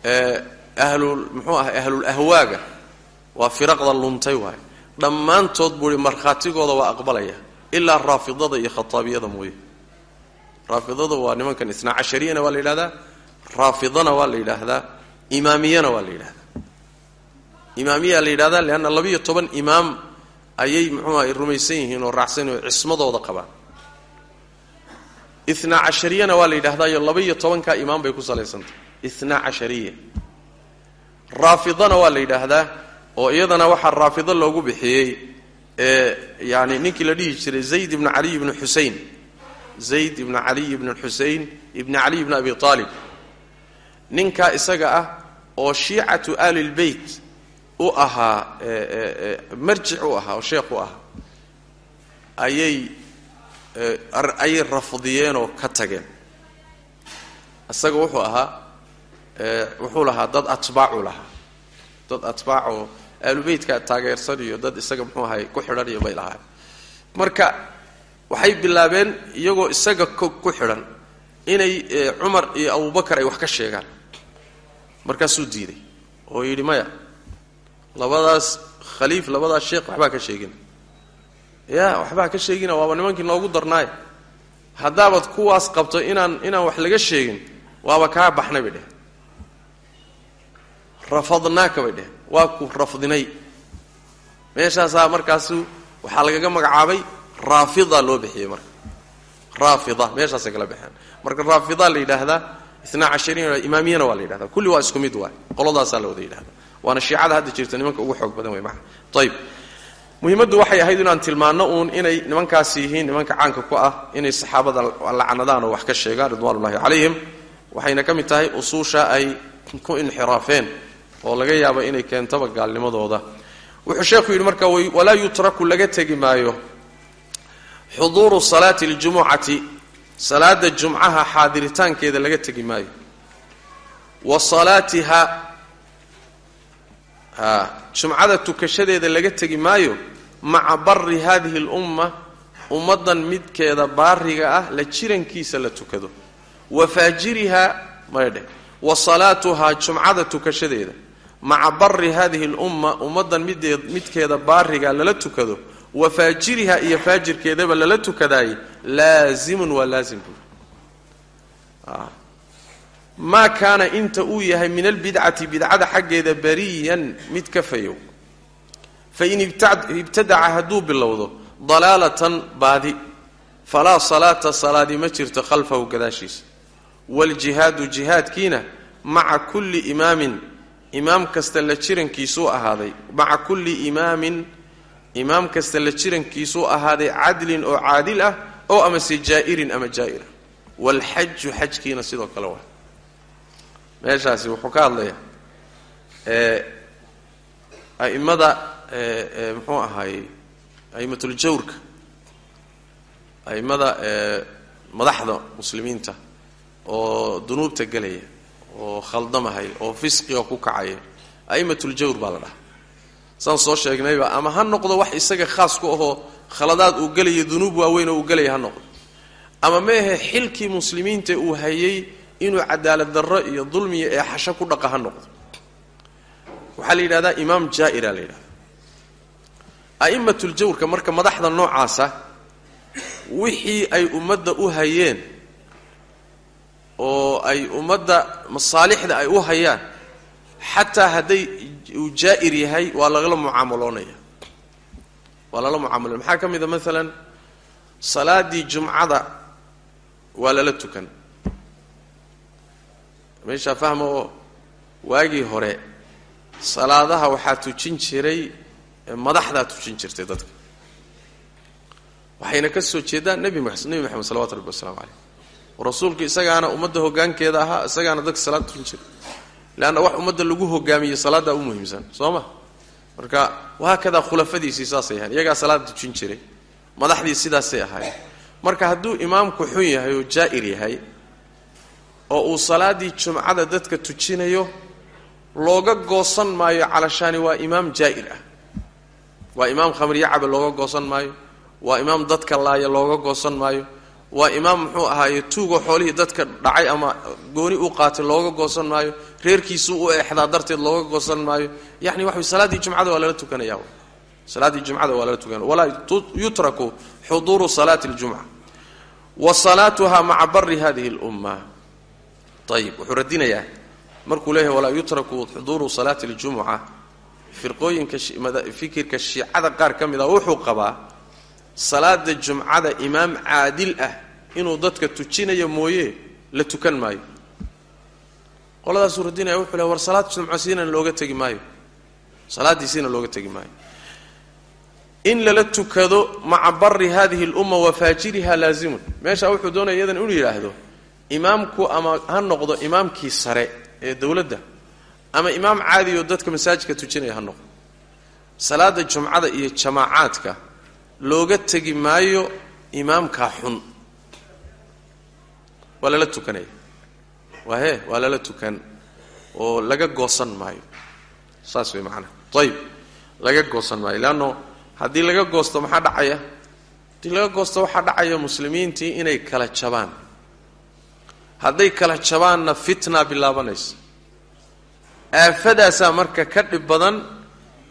ahlul muxuu ahay ahlul ahwaaga. Waa firaqda luntay waay. Dhammaantood buuhi markhaatigooda waa aqbalaya. Ilaa raafidada iyo khataabiyada mooye. Raafidada waa nimankan isnaa cashariyana waa la yidhahdaa raafidana waa la yidhaahdaa imaamiyana waa la yidhahdaa. Imaamiyaa la yidhahdaa leanna labiyo toban imaam ayay muxuu ahay rumaysan yihiin oo raacsan oo cismadooda qabaan. Inaa cashariyana waa la yidhahdaa iyo laba-iyo tobankaa imaam bay ku salaysantah inaa cashariya. Raafidana waa la yidhaahdaa oo iyadana waxaa raafido loogu bixiyey yani ninkii la dhihi jiray zayd ibnu caliy ibnu xusein zayd ibnu caliy ibnu xusein ibni caliy ibni abi aalib ninkaa isaga ah oo shiicatu alilbeyt u ahaa marjic u ahaa oo sheekh u ahaa ayay ayay rafdiyeen oo ka tageen. Isaga wuxuu ahaa wuxuu lahaa dad atbaacu lahaa. Dad atbaacoo aalubeytka taageersan iyo dad isaga muxuu ahay ku xidhan iyo bay lahaay marka waxay bilaabeen iyagoo isaga ku xidhan inay cumar iyo abubakar ay wax ka sheegaan. Markaasuu diiday oo yidhi maya labadaas khaliif labadaas sheekh waxbaa ka sheegina ya waxbaa ka sheegina waaba nimankii noogu darnaay. Haddaabaad kuwaas qabto inaan inaan wax laga sheegin waaba kaa baxnay bay dheh rafadnaaka bay dheh waa ku rafdinay. Meeshaasaa markaasu waxaa lagaga magacaabay raafida loo bixiyey marka. Raafida meeshaasay kala baxeen. Marka raafida la yidhaahdaa itnaa cashariin imaamiyana waa la yidhahdaa. Kulli waa isku mid waay. Qoladaasaa la wada yidhahdaa waana shiicada hadda jirta nimanka ugu xoog badan wey maana ayib muhiimaddu waxay ahayd inaan tilmaanno uun inay nimankaas yihiin nimanka caanka ku ah inay saxaabada lacnadaan oo wax ka sheegaan ridwanullahi calayhim. Waxayna ka mid tahay usuusha ay ku inxiraafeen oo laga yaaba inay keentaba gaalnimadooda. Wuxuu sheekhu yidhi marka walaa yutraku laga tegi maayo xuduuru salaati ljumucati salaada jumcaha xaadiritaankeeda laga tegi maayo. Wa salaatiha a jumcada tukashadeeda laga tegi maayo maca bari hadihi lumma ummaddan midkeeda baariga ah la jirankiisa la tukado. Wa faajiriha maydhe wa salaatuhaa jumcada tukashadeeda maca bari hadihi lumma ummaddan midkeeda baariga lala tukado wa faajiriha iyo faajirkeedaba lala tukadaayey laazimun waa laazim buuri maa kaana inta uu yahay min albidcati bidcada xaggeeda bariyan mid ka fayow. Fain ibtadaca hadduu bilowdo dalaalatan baadi. Falaa salaata salaadi ma jirto khalfahu gadaashiisa waaljihaadu jihaadkiina maca kulli imaamin imaam kasta la jirankiisuu ahaaday. Maca kulli imaamin imaam kasta la jirankiisuu ahaaday cadlin oo caadil ah oo amase jaa'irin ama jaa'ir ah. Waalxaju xajkiina sidoo kale waa. Meeshaasi wuxuu ka hadlayaa a'immada muxuu ahaayey a'imatuljawrka a'immada madaxda muslimiinta oo dunuubta gelaya oo khaldamahaya oo fisqiga ku kacaya a'imatuljawr baa la dhahaa. Saan soo sheegnayba ama ha noqdo wax isaga khaas ku ahoo khaladaad uu gelaya dunuub waaweyn oo uu gelaya ha noqdo. Ama meahe xilkii muslimiinta uu hayay inuu cadaalad darro iyo dulmiya ee xasho ku dhaqa ha noqdo. Waxaa la yidhahdaa imaam jaa'ira la yidhahda a'imatuljawrka marka madaxda noocaasa wixii ay ummadda u hayeen oo ay ummadda masaalixda ay u hayaan xataa hadday uu jaa'ir yahay waa lagala mucaamaloonaya. Waa lala mucaamaloonaya. Maxaa ka mid a? Maalan salaaddii jumcada waa lala tukan. Meeshaa fahma oo waagii hore salaadaha waxaa tujin jiray madaxdaa tujin jirtay dadka. Waxayna ka soo jeedaan nebi nebi maxamed salawatu rabbi waslamu caleyh rasuulku isagaana ummadda hoggaankeeda ahaa isagaana dadka salaad tujin jiray leanna wax ummadda lagu hogaamiyey salaaddaa u muhiimsan soo ma? Marka wahaakadaa khulafadiisii saasay ahayn iyagaa salaad tujin jiray madaxdii sidaasay ahaayeen marka hadduu imaamku xun yahay oo jaa'ir yahay oo uu salaaddii jumcada dadka tujinayo looga goosan maayo calashaani waa imaam jaa'ir ah. Waa imaam khamriyo cabe looga goosan maayo waa imaam dadka laaya looga goosan maayo waa imaam muxuu ahaaye tuugoo xoolihii dadka dhacay ama gooni u qaatay looga goosan maayo reerkiisuu u eexdaa darteed looga goosan maayo yani waxa salaaddii jumcada waa lala tukanaya salaaddii jumcada waa lala tukanaya walaa yutraku xuduuru salaati اljumca wa salaatuha maca bari hadihi اlumma ayib wuxuu radinayaa markuu leeyahay walaa yutraku xuduuru salaati اljumuca firqooyinka fikirka shiicada qaar ka mid a wuxuu qabaa salaada jumcada imaam caadil ah inuu dadka tujinayo mooye la tukan maayo. Qoladaasuu radinaya wuxuu le war salaad jumcosiina looga tegi maayo. Salaadiisiina looga tegi maayo. In lala tukado maca bari hadihi اlumma wa faajiriha laazimun meesha wuxuu doonaya iyadan inuu yidhaahdo imaamku ama ha noqdo imaamkii sare ee dowladda ama imaam caadi oo dadka masaajidka tujinaya ha noqdo. Salaada jumcada iyo jamaacaadka looga tegi maayo imaamkaa xun. Waa lala tukanaya waa he waa lala tukan oo laga goosan maayo. Saas way macanaa ayib laga goosan maayo. Leanno haddii laga goosto maxaa dhacaya? Haddii laga goosto waxaa dhacaya muslimiintii inay kala jabaan. Hadday kala jabaanna fitna bilaabanaysa. Aafadaasaa marka ka dhib badan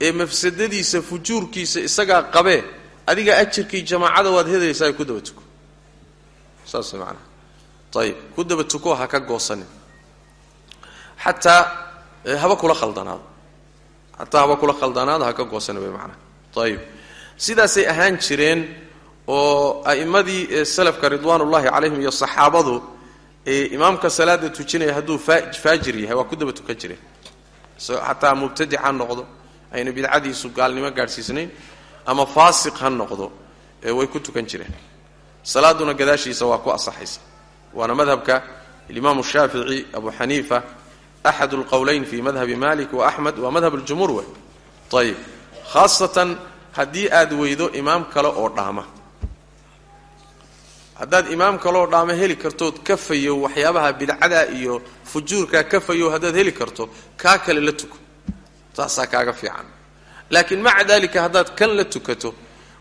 ee mafsadadiisa fujuurkiisa isagaa qabee adiga ajirkii jamaacada waad hedaysaa ku daba tuko. Saas way macanaa ayib ku daba tuko ha ka goosanin. Xataa haba kula khaldanaado. Xataa haba kula khaldanaado ha ka goosanin way macanaa ayib sidaasay ahaan jireen oo a'immadii salafka ridwaanullahi calayhim iyo saxaabadu ee imaamka salaada tujinaya hadduu faajir yahay waa ku daba tukan jireen. Xataa mubtadic ha noqdo ayna bidcadiisu gaalnimo gaadhsiisnayn ama faasiq ha noqdo ee way ku tukan jireen. Salaaduna gadaashiisa waa ku asaxaysa. Waana madhabka alimaamu shaafici abu xaniifa axad lqowleyn fi madhabi malik wa axmed waa madhab ljumhuur wey ayib khaasatan haddii aad weydo imaam kale oo dhaama. Haddaad imaam kaleoo dhaama heli kartood kafayo waxyaabaha bidcada iyo fujuurkaa kafayo haddaad heli karto kaa kale la tuko. Taasaa kaaga fiican laakiin maca dalika haddaad kan la tukato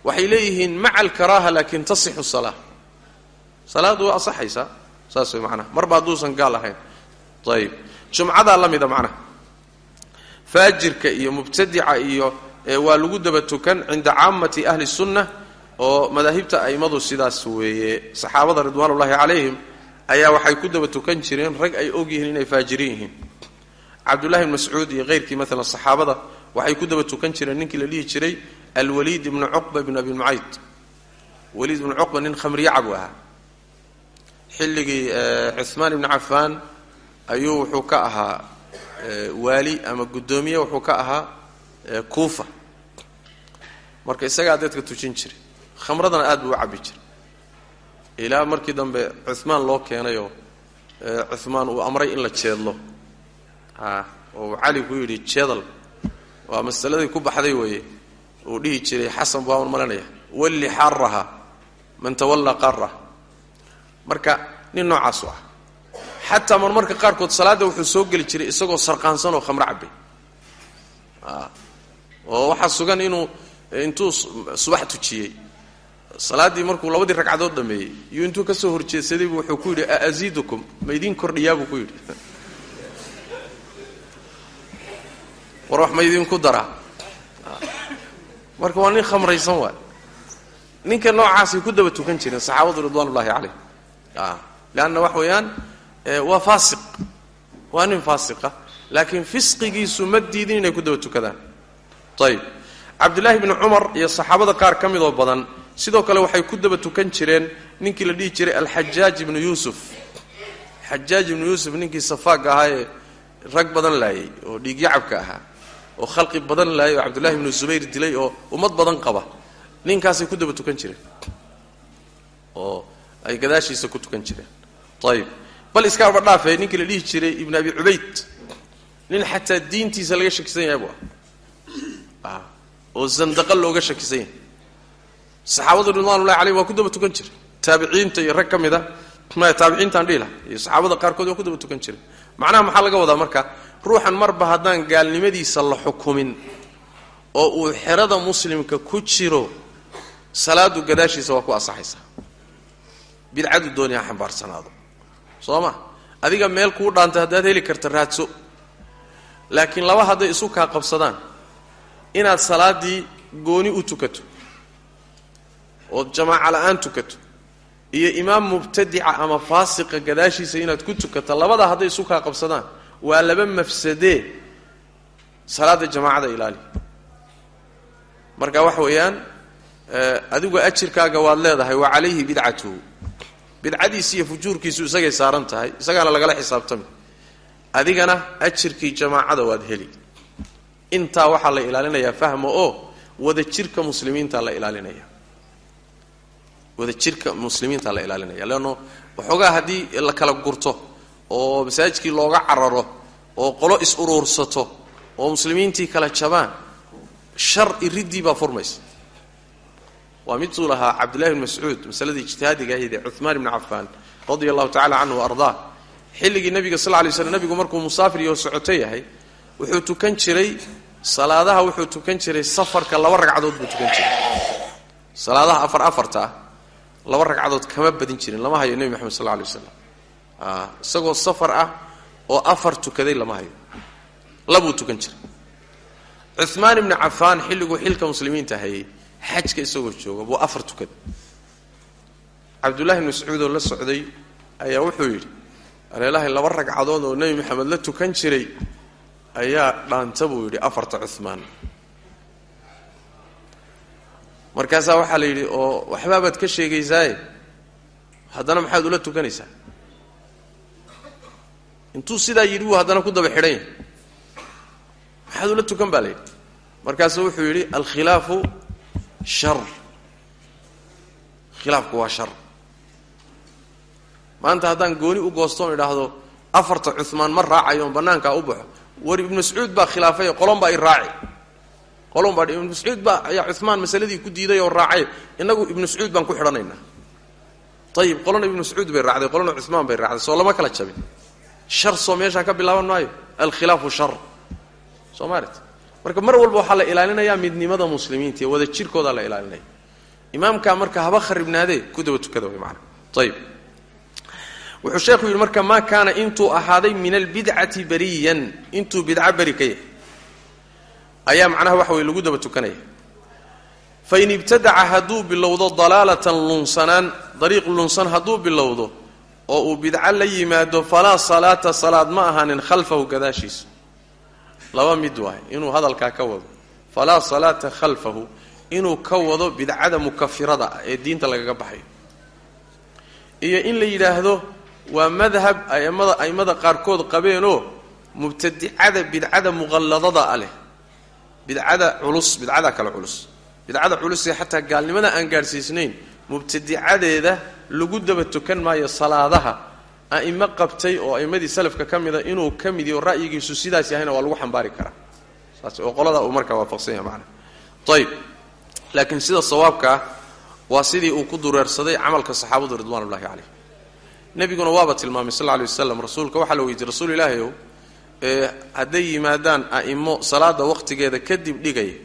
waxay leeyihiin maca alkaraaha laakin tasixu salaa salaadu waa asaxaysaa saas way macnaha marba hadduusan gaal ahayn. Ayib jumcadaa la mida macnaha faajirka iyo mubtadica iyo waa lagu daba tukan cinda caamati ahli sunna oo madaahibta a'immadu sidaas weeye. Saxaabada ridwaanullaahi calayhim ayaa waxay ku daba tukan jireen rag ay og yihiin inay faajirin yihiin. Cabdullahi bn mascuud iyo keyrkii maalan saxaabada waxay ku daba tukan jireen ninkii la dhihi jiray alwaliid ibnu cuqba bn abi mucayd waliid ibnu cuqba nin khamriyaca buu ahaa. Xilligii cuhmaan ibni cafaan ayuu wuxuu ka ahaa waali ama guddoomiye wuxuu ka ahaa kuufa. Marka isagaa dadka tujin jiray khamradana aad buu u cabbi jiray. Ilaa markii dambe cuhmaan loo keenayoo cuhmaan uu amray in la jeedlo. A oo cali ku yidhi jeedal waa masaladii ku baxday weeye. Uu dhihi jiray xasan baaban malanaya. Walli xaaraha man tawallaa qaarah marka nin noocaasu ah. Xataa marmarka qaarkood salaadda wuxuu soo geli jiray isagoo sarqaansan oo khamro cabbay oo waxaa sugan inuu intuu subax tujiyey. Salaaddii markuu labadii ragcadood dhameeyey iyo intuu ka soo horjeedsadaybu wuxuu ku yidhi aaziidukum ma idiin kordhiyaa buu ku yidhi war wax ma idinku daraa marka waa nin khamraysan waay. Ninka noocaasay ku daba tukan jireen saxaabadu ridwaanullaahi calayh leanna wax weeyaan waa faasiq. Waa nin faasiqa laakiin fisqigiisu ma diidin inay ku daba tukadaan. Ayib cabdullaahi bni cumar iyo saxaabada qaar ka midoo badan sidoo kale waxay ku daba tukan jireen ninkii la dhihi jiray alxajaaj ibnu yuusuf. Xajaaj ibnu yuusuf ninkii safaagga ahaa ee rag badan laayay oo dhiigyacabka ahaa oo khalqi badan laayay oo cabdullahi ibnu zubayr dilay oo ummad badan qaba. Ninkaasay ku daba tukan jireen oo ay gadaashiisa ku tukan jireen. Ayib bal iskaaba dhaafee ninkii la dhihi jiray ibnu abi cubayd nin xataa diintiisa laga shakisan yahay buu ah oo zandaqa looga shakisan yahay. Saxaabadu ridwanullahi calayhim waa ku daba tukan jiray. Taabiciinta iyo rag ka mid a taabiciintaan dhihi laha iyo saxaabada qaarkood waa ku daba tukan jiray. Macnaha maxaa laga wadaa marka ruuxan marba haddaan gaalnimadiisa la xukumin oo uu xerada muslimka ku jiro salaadu gadaashiisa waa ku asaxaysaa bidcadu dooni ha xambaarsanaado. Soo ma? Adiga meel kuu dhaanta haddaad heli karta raadso. Laakiin laba hadday isu kaa qabsadaan inaad salaaddii gooni u tukato ood jamaaca la'aan tukato iyo imaam mubtadica ama faasiqa gadaashiisa inaad ku tukato labada hadday isu kaa qabsadaan waa laba mafsadee salaada jamaacada ilaali. Marka waxa weeyaan adigu ajirkaaga waad leedahay wa calayhi bidcatuhu bidcadiisi iyo fujuurkiisu isagay saaran tahay isagaana lagala xisaabtami. Adigana ajirkii jamaacada waad heli. Intaa waxaa la ilaalinayaa fahma oo wada jirka muslimiinta la ilaalinaya. Wada jirka muslimiinta la ilaalinaya. Leanno waxoogaa haddii la kala gurto oo masaajidkii looga cararo oo qolo is uruursato oo muslimiintii kala jabaan shar iridii baa furmaysa. Waa miduu lahaa cabdullahi bn mascuud masaladii ijtihaadiga ahayd ee cuhmaan ibni cafaan radia allahu tacala canhu wa ardaa. Xilligii nebiga sal lay slam nebigu markuu musaafir iyo socoto yahay wuxuu tukan jiray salaadaha wuxuu tukan jiray safarka laba ragcadood buu tukan jiray. Salaadaha afar afarta ah laba ragcadood kama badin jirin lama hayo nebi moxamed sal alay waslam isagoo safar ah oo afar tukaday lama hayo. Labuu tukan jiray. Cumaan ibni cafaan xilliguu xilka muslimiinta hayay xajka isagoo jooga buu afar tukaday. Cabdullahi bn mascuud oo la socday ayaa wuxuu yidhi aleelahay laba ragcadood oo nebi maxamed la tukan jiray ayaa dhaanta buu yidhi afarta cumaan markaasaa waxaa la yidhi oo waxbaabaad ka sheegaysaaye haddana maxaad ula tukanaysaa intuu sidaa yidhi buu haddana ku daba xidhan yahay. Maxaad ula tukan baa layidhi markaasuu wuxuu yidhi alkhilaafu shar. Khilaafku waa shar. Maanta haddaan gooni u goostoon idhaahdo afarta cumaan ma raacayo on bannaankaa u baxo. War ibnu mascuud baa khilaafay qolon baa i raaci. Qolon baa ibnu mascuud baa ayaa cumaan masaladii ku diiday oo raacay. Innagu ibnu mascuud baan ku xidhanaynaa. Ayib qolona ibnu mascuud bay raacday qolona cumaan bay raacday soo lama kala jabin shar soo meeshaa ka bilaaban maayo? Alkhilaafu shar. Soo maalit marka mar walba waxaa la ilaalinayaa midnimada muslimiinta iyo wada jirkoodaa la ilaalinaya. Imaamkaa marka haba kharibnaadee ku daba tukada way maana ayib wuxuu sheekhu yidhi marka maa kaana intuu ahaaday min albidcati beriyan intuu bidco beri ka yahay. Ayaa macnaha waxa weye lagu daba tukanaya. Fain ibtadaca hadduu bilowdo dalaalatan lunsanaan dariiq lunsan hadduu bilowdo oo uu bidco la yimaado falaa salaata salaad ma ahaanin khalfahu gadaashiisa laba mid waay inuu hadalkaa ka wado. Falaa salaata khalfahu inuu ka wado bidcada mukafirada ah ee diinta lagaga baxayo. Iyo in la yidhaahdo waa madhab aimada a'immada qaarkood qabeenoo mubtadicada bidcada muqalladada a leh. Bidcada culus bidcada kale culus. Bidcada culusee xataa gaalnimada aan gaadhsiisnayn mubtadicadeeda lagu daba tukan maayo salaadaha. A'imo qabtay oo a'immadii salafka ka mida inuu ka mid yaho ra'yigiisu sidaas yahayna waa lagu xambaari karaa. Saas oo qoladaa uu markaa waafaqsan yahay macana ayib laakiin sida sawaabka waa sidii uu ku dureersaday camalka saxaabadu ridwan ullahi calayh nebiguna waaba tilmaamay sal lay waslam rasuulka waxaa la weydiye rasuul ilaahi ow hadday yimaadaan a'imo salaada waqtigeeda kadib dhigaya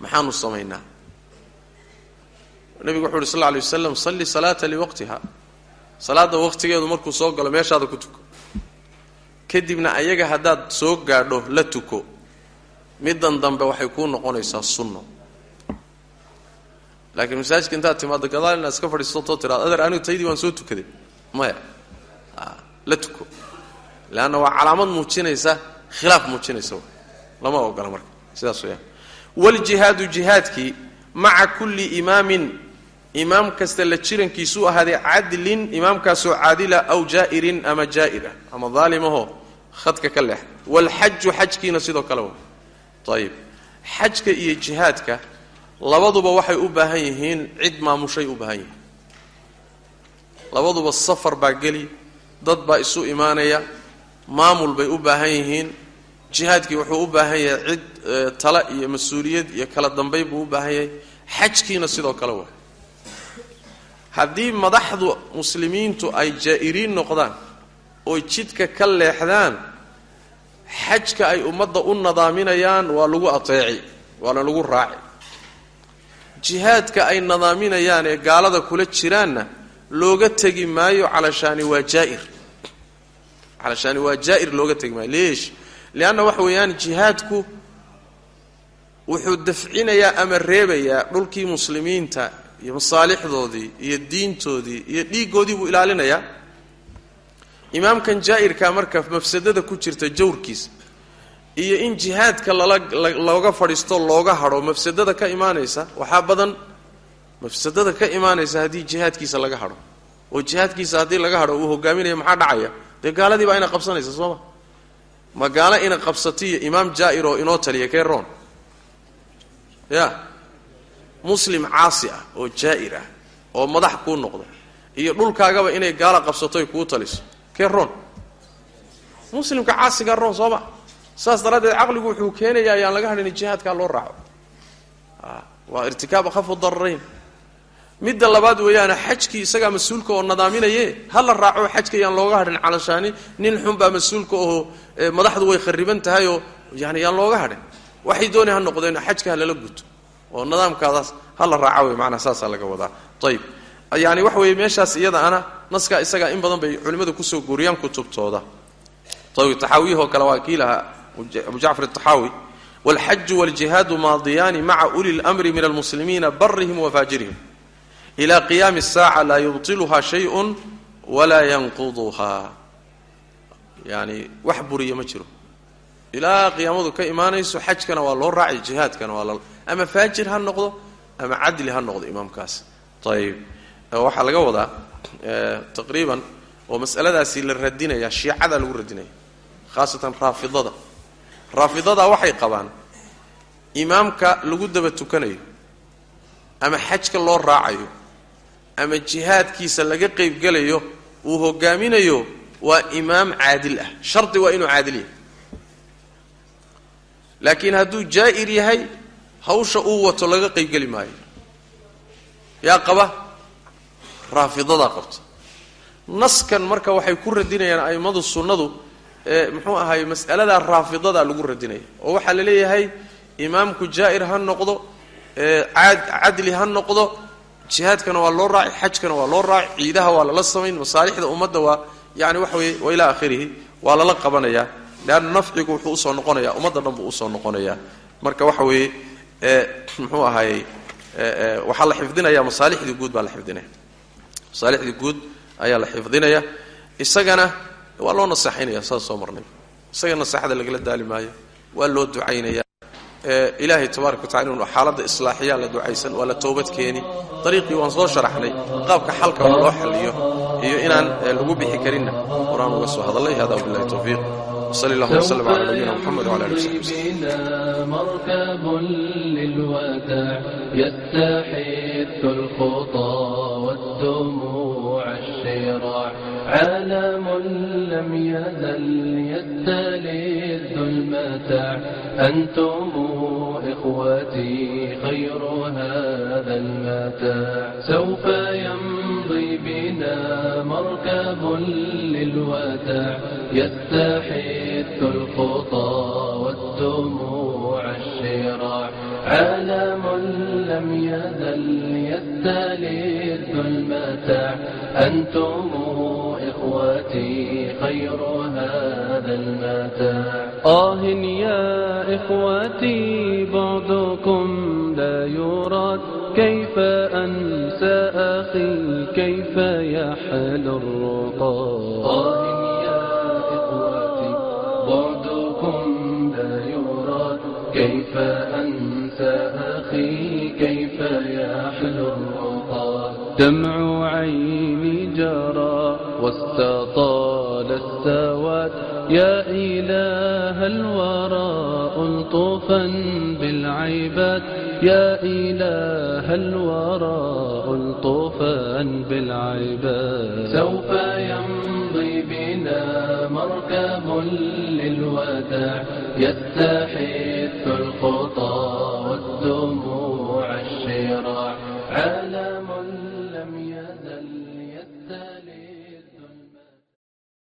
maxaanu samaynaa nebigu wuxu uhi sal lay waslam salli salaata liwaqtiha salaada waqtigeedu markuu soo galo meeshaada ku tuko. Kadibna ayaga haddaad soo gaadho la tuko. Middan dambe waxay kuu noqonaysaa sunno. Laakiin masaajidka intaad timaado gadaal inaad iska fadhiisatoo tiraado adeer anigu taydii waan soo tukaday maya. La tuko. Leanna waa calaamad muujinaysa khilaaf muujinaysa lama ogola marka. Sidaas weyaan waljihaadu jihaadkii maca kulli imaamin imaam kasta la jirankiisuu ahaaday cadlin imaamkaasoo caadila aw jaa'irin ama jaa'ira ama daalimahoo khadka ka leex. Walxaju xajkiina sidoo kale wa ayib xajka iyo jihaadka labaduba waxay u baahan yihiin cid maamushay u baahan yihiin. Labaduba safar baa geli dad baa isu imaanaya maamul bay u baahan yihiin jihaadkii wuxuu u baahan yahay cid tala iyo mas'uuliyad iyo kala dambay buu u baahan yahay. Xajkiina sidoo kale waa haddii madaxdu muslimiintu ay jaa'iriin noqdaan oo jidka ka leexdaan xajka ay ummadda u nadaaminayaan waa lagu ateeci waana lagu raaci. Jihaadka ay nadaaminayaan ee gaalada kula jiraanna looga tegi maayo calashaani waa jaa'ir. Calashaani waa jaa'ir looga tegi maayo leesh. Leanna waxa weeyaan jihaadku wuxuu dafcinayaa ama reebayaa dhulkii muslimiinta iyo masaalixdoodii iyo diintoodii iyo dhiiggoodii buu ilaalinayaa. Imaamkan jaa'irkaa marka mafsadada ku jirta jawrkiisa iyo in jihaadka lala looga fadhiisto looga hadho mafsadada ka imaanaysa waxaa badan mafsadada ka imaanaysa haddii jihaadkiisa laga hadho. Oo jihaadkiisa haddii laga hadho uu hogaaminayo maxaa dhacaya? Dee gaaladii baa ina qabsanaysa sooma ma? Gaalo ina qabsatiyo imaam jaa'ir oo inoo taliya kee roon? Ya muslim caasi ah oo jaa'ir ah oo madax kuu noqda iyo dhulkaagaba inay gaalo qabsatoy kuu taliso kee roon? Muslimka caasigaa roon sooma saas daraaddeed caqligu wuxuu keenayaa ayaan laga hadhin jihaadkaa loo raaco. Waa irtikaab akhafu dararayn midda labaad weeyaana xajkii isagaa mas'uulka oo nadaaminaye ha la raaco xajka yaan looga hadhin calashaani nin xunbaa mas'uulka oo madaxdu way khariban tahay oo yani yaan looga hadhin. Waxay doonay ha noqdeen xajka ha lala guto oo nidaamkaadaas ha la raaca wey maanaa saasaa laga wadaa ayib yani waxa weeye meeshaas iyada ana naskaa isagaa in badan bay culimmadu kusoo guuriyaan kutubtooda ayb taxaawiyahoo kale waa kii lahaa abu jacfar ataxaawi walxaju waljihaadu maadiyaani maca uli lmri min almuslimiina barihim wafaajirihim ila qiyaami الsaaca laa yubطiluha shayء walaa yanquduha yani wax buriya ma jiro ilaa qiyaamadu ka imaanayso xajkana waa loo raacay jihaadkana waa l ama faajir ha noqdo ama cadli ha noqdo imaamkaas. Ayib waxaa laga wadaa taqriiban oo masaladaasi la radinaya shiicada lagu radinaya khaasatan raafidada. Raafidadaa waxay qabaan imaamka lagu daba tukanayo ama xajka loo raacayo ama jihaadkiisa laga qaybgelayo uu hogaaminayo waa imaam caadil ah. Shardi waa inuu caadil yahay. Laakiin hadduu jaa'ir yahay hawsha uu wato laga qaybgeli maayo. Yaa qaba? Raafidadaa qabta. Naskan marka waxay ku radinayaan a'immadu sunnadu ee muxuu ahaay mas'aladaa raafidadaa lagu radinaya. Oo waxaa la leeyahay imaamku jaa'ir ha noqdo cadli ha noqdo jihaadkana waa loo raaci xajkana waa loo raaci ciidaha waa lala samayn masaalixda ummadda waa yani waxa weye wa ilaa akhirihi waa lala qabanayaa. Leanna nafcigu wuxuu u soo noqonayaa ummadda dhan buu u soo noqonayaa. Marka waxa weeye muxuu ahaayey waxaa la xifdinaya masaalixdii guud baa la xifdinaya. Masaalixdii guud ayaa la xifdinaya. Isagana waa loo naseexaynaya saas soo marnay. Isaga naseexada lagala daali maayo waa loo ducaynaya. Ilaahay tabaaraka wa tacala inu xaaladda islaaxiyaa la ducaysan waa la toobad keeni. Dariiqii waan soo sharaxnay qaabka xalka loo xalliyo. Iyo inaan lagu bixi karinna horaan uga soo hadallay hada wabillahi tawfiiq وصل اللهم وسلم على نبينا محمد وعلى اله وصحبه وسلم مركب للوداع يستحث الخطى والدموع الشراع عالم لم يزل يستلذ المتاع أنتم إخوتي خير هذا المتاع سوف يمضي بنا مركب الوداع يستحث الخطى والدموع الشراع عالم لم يزل يستلذ المتاع أنتم إخوتي خير هذا المتاع آه يا إخوتي بعدكم لا يراد كيف أنسى أخي كيف يحل حال الرقى طه يا إخوتي بعدكم لا يرى كيف أنسى أخي كيف يحل الرقى دمع عيني جرى واستطال السواد يا إله الورى ألطفا بالعيبات يا إله الوراء الطوفان بالعباد سوف يمضي بنا مركب للوداع يستحيل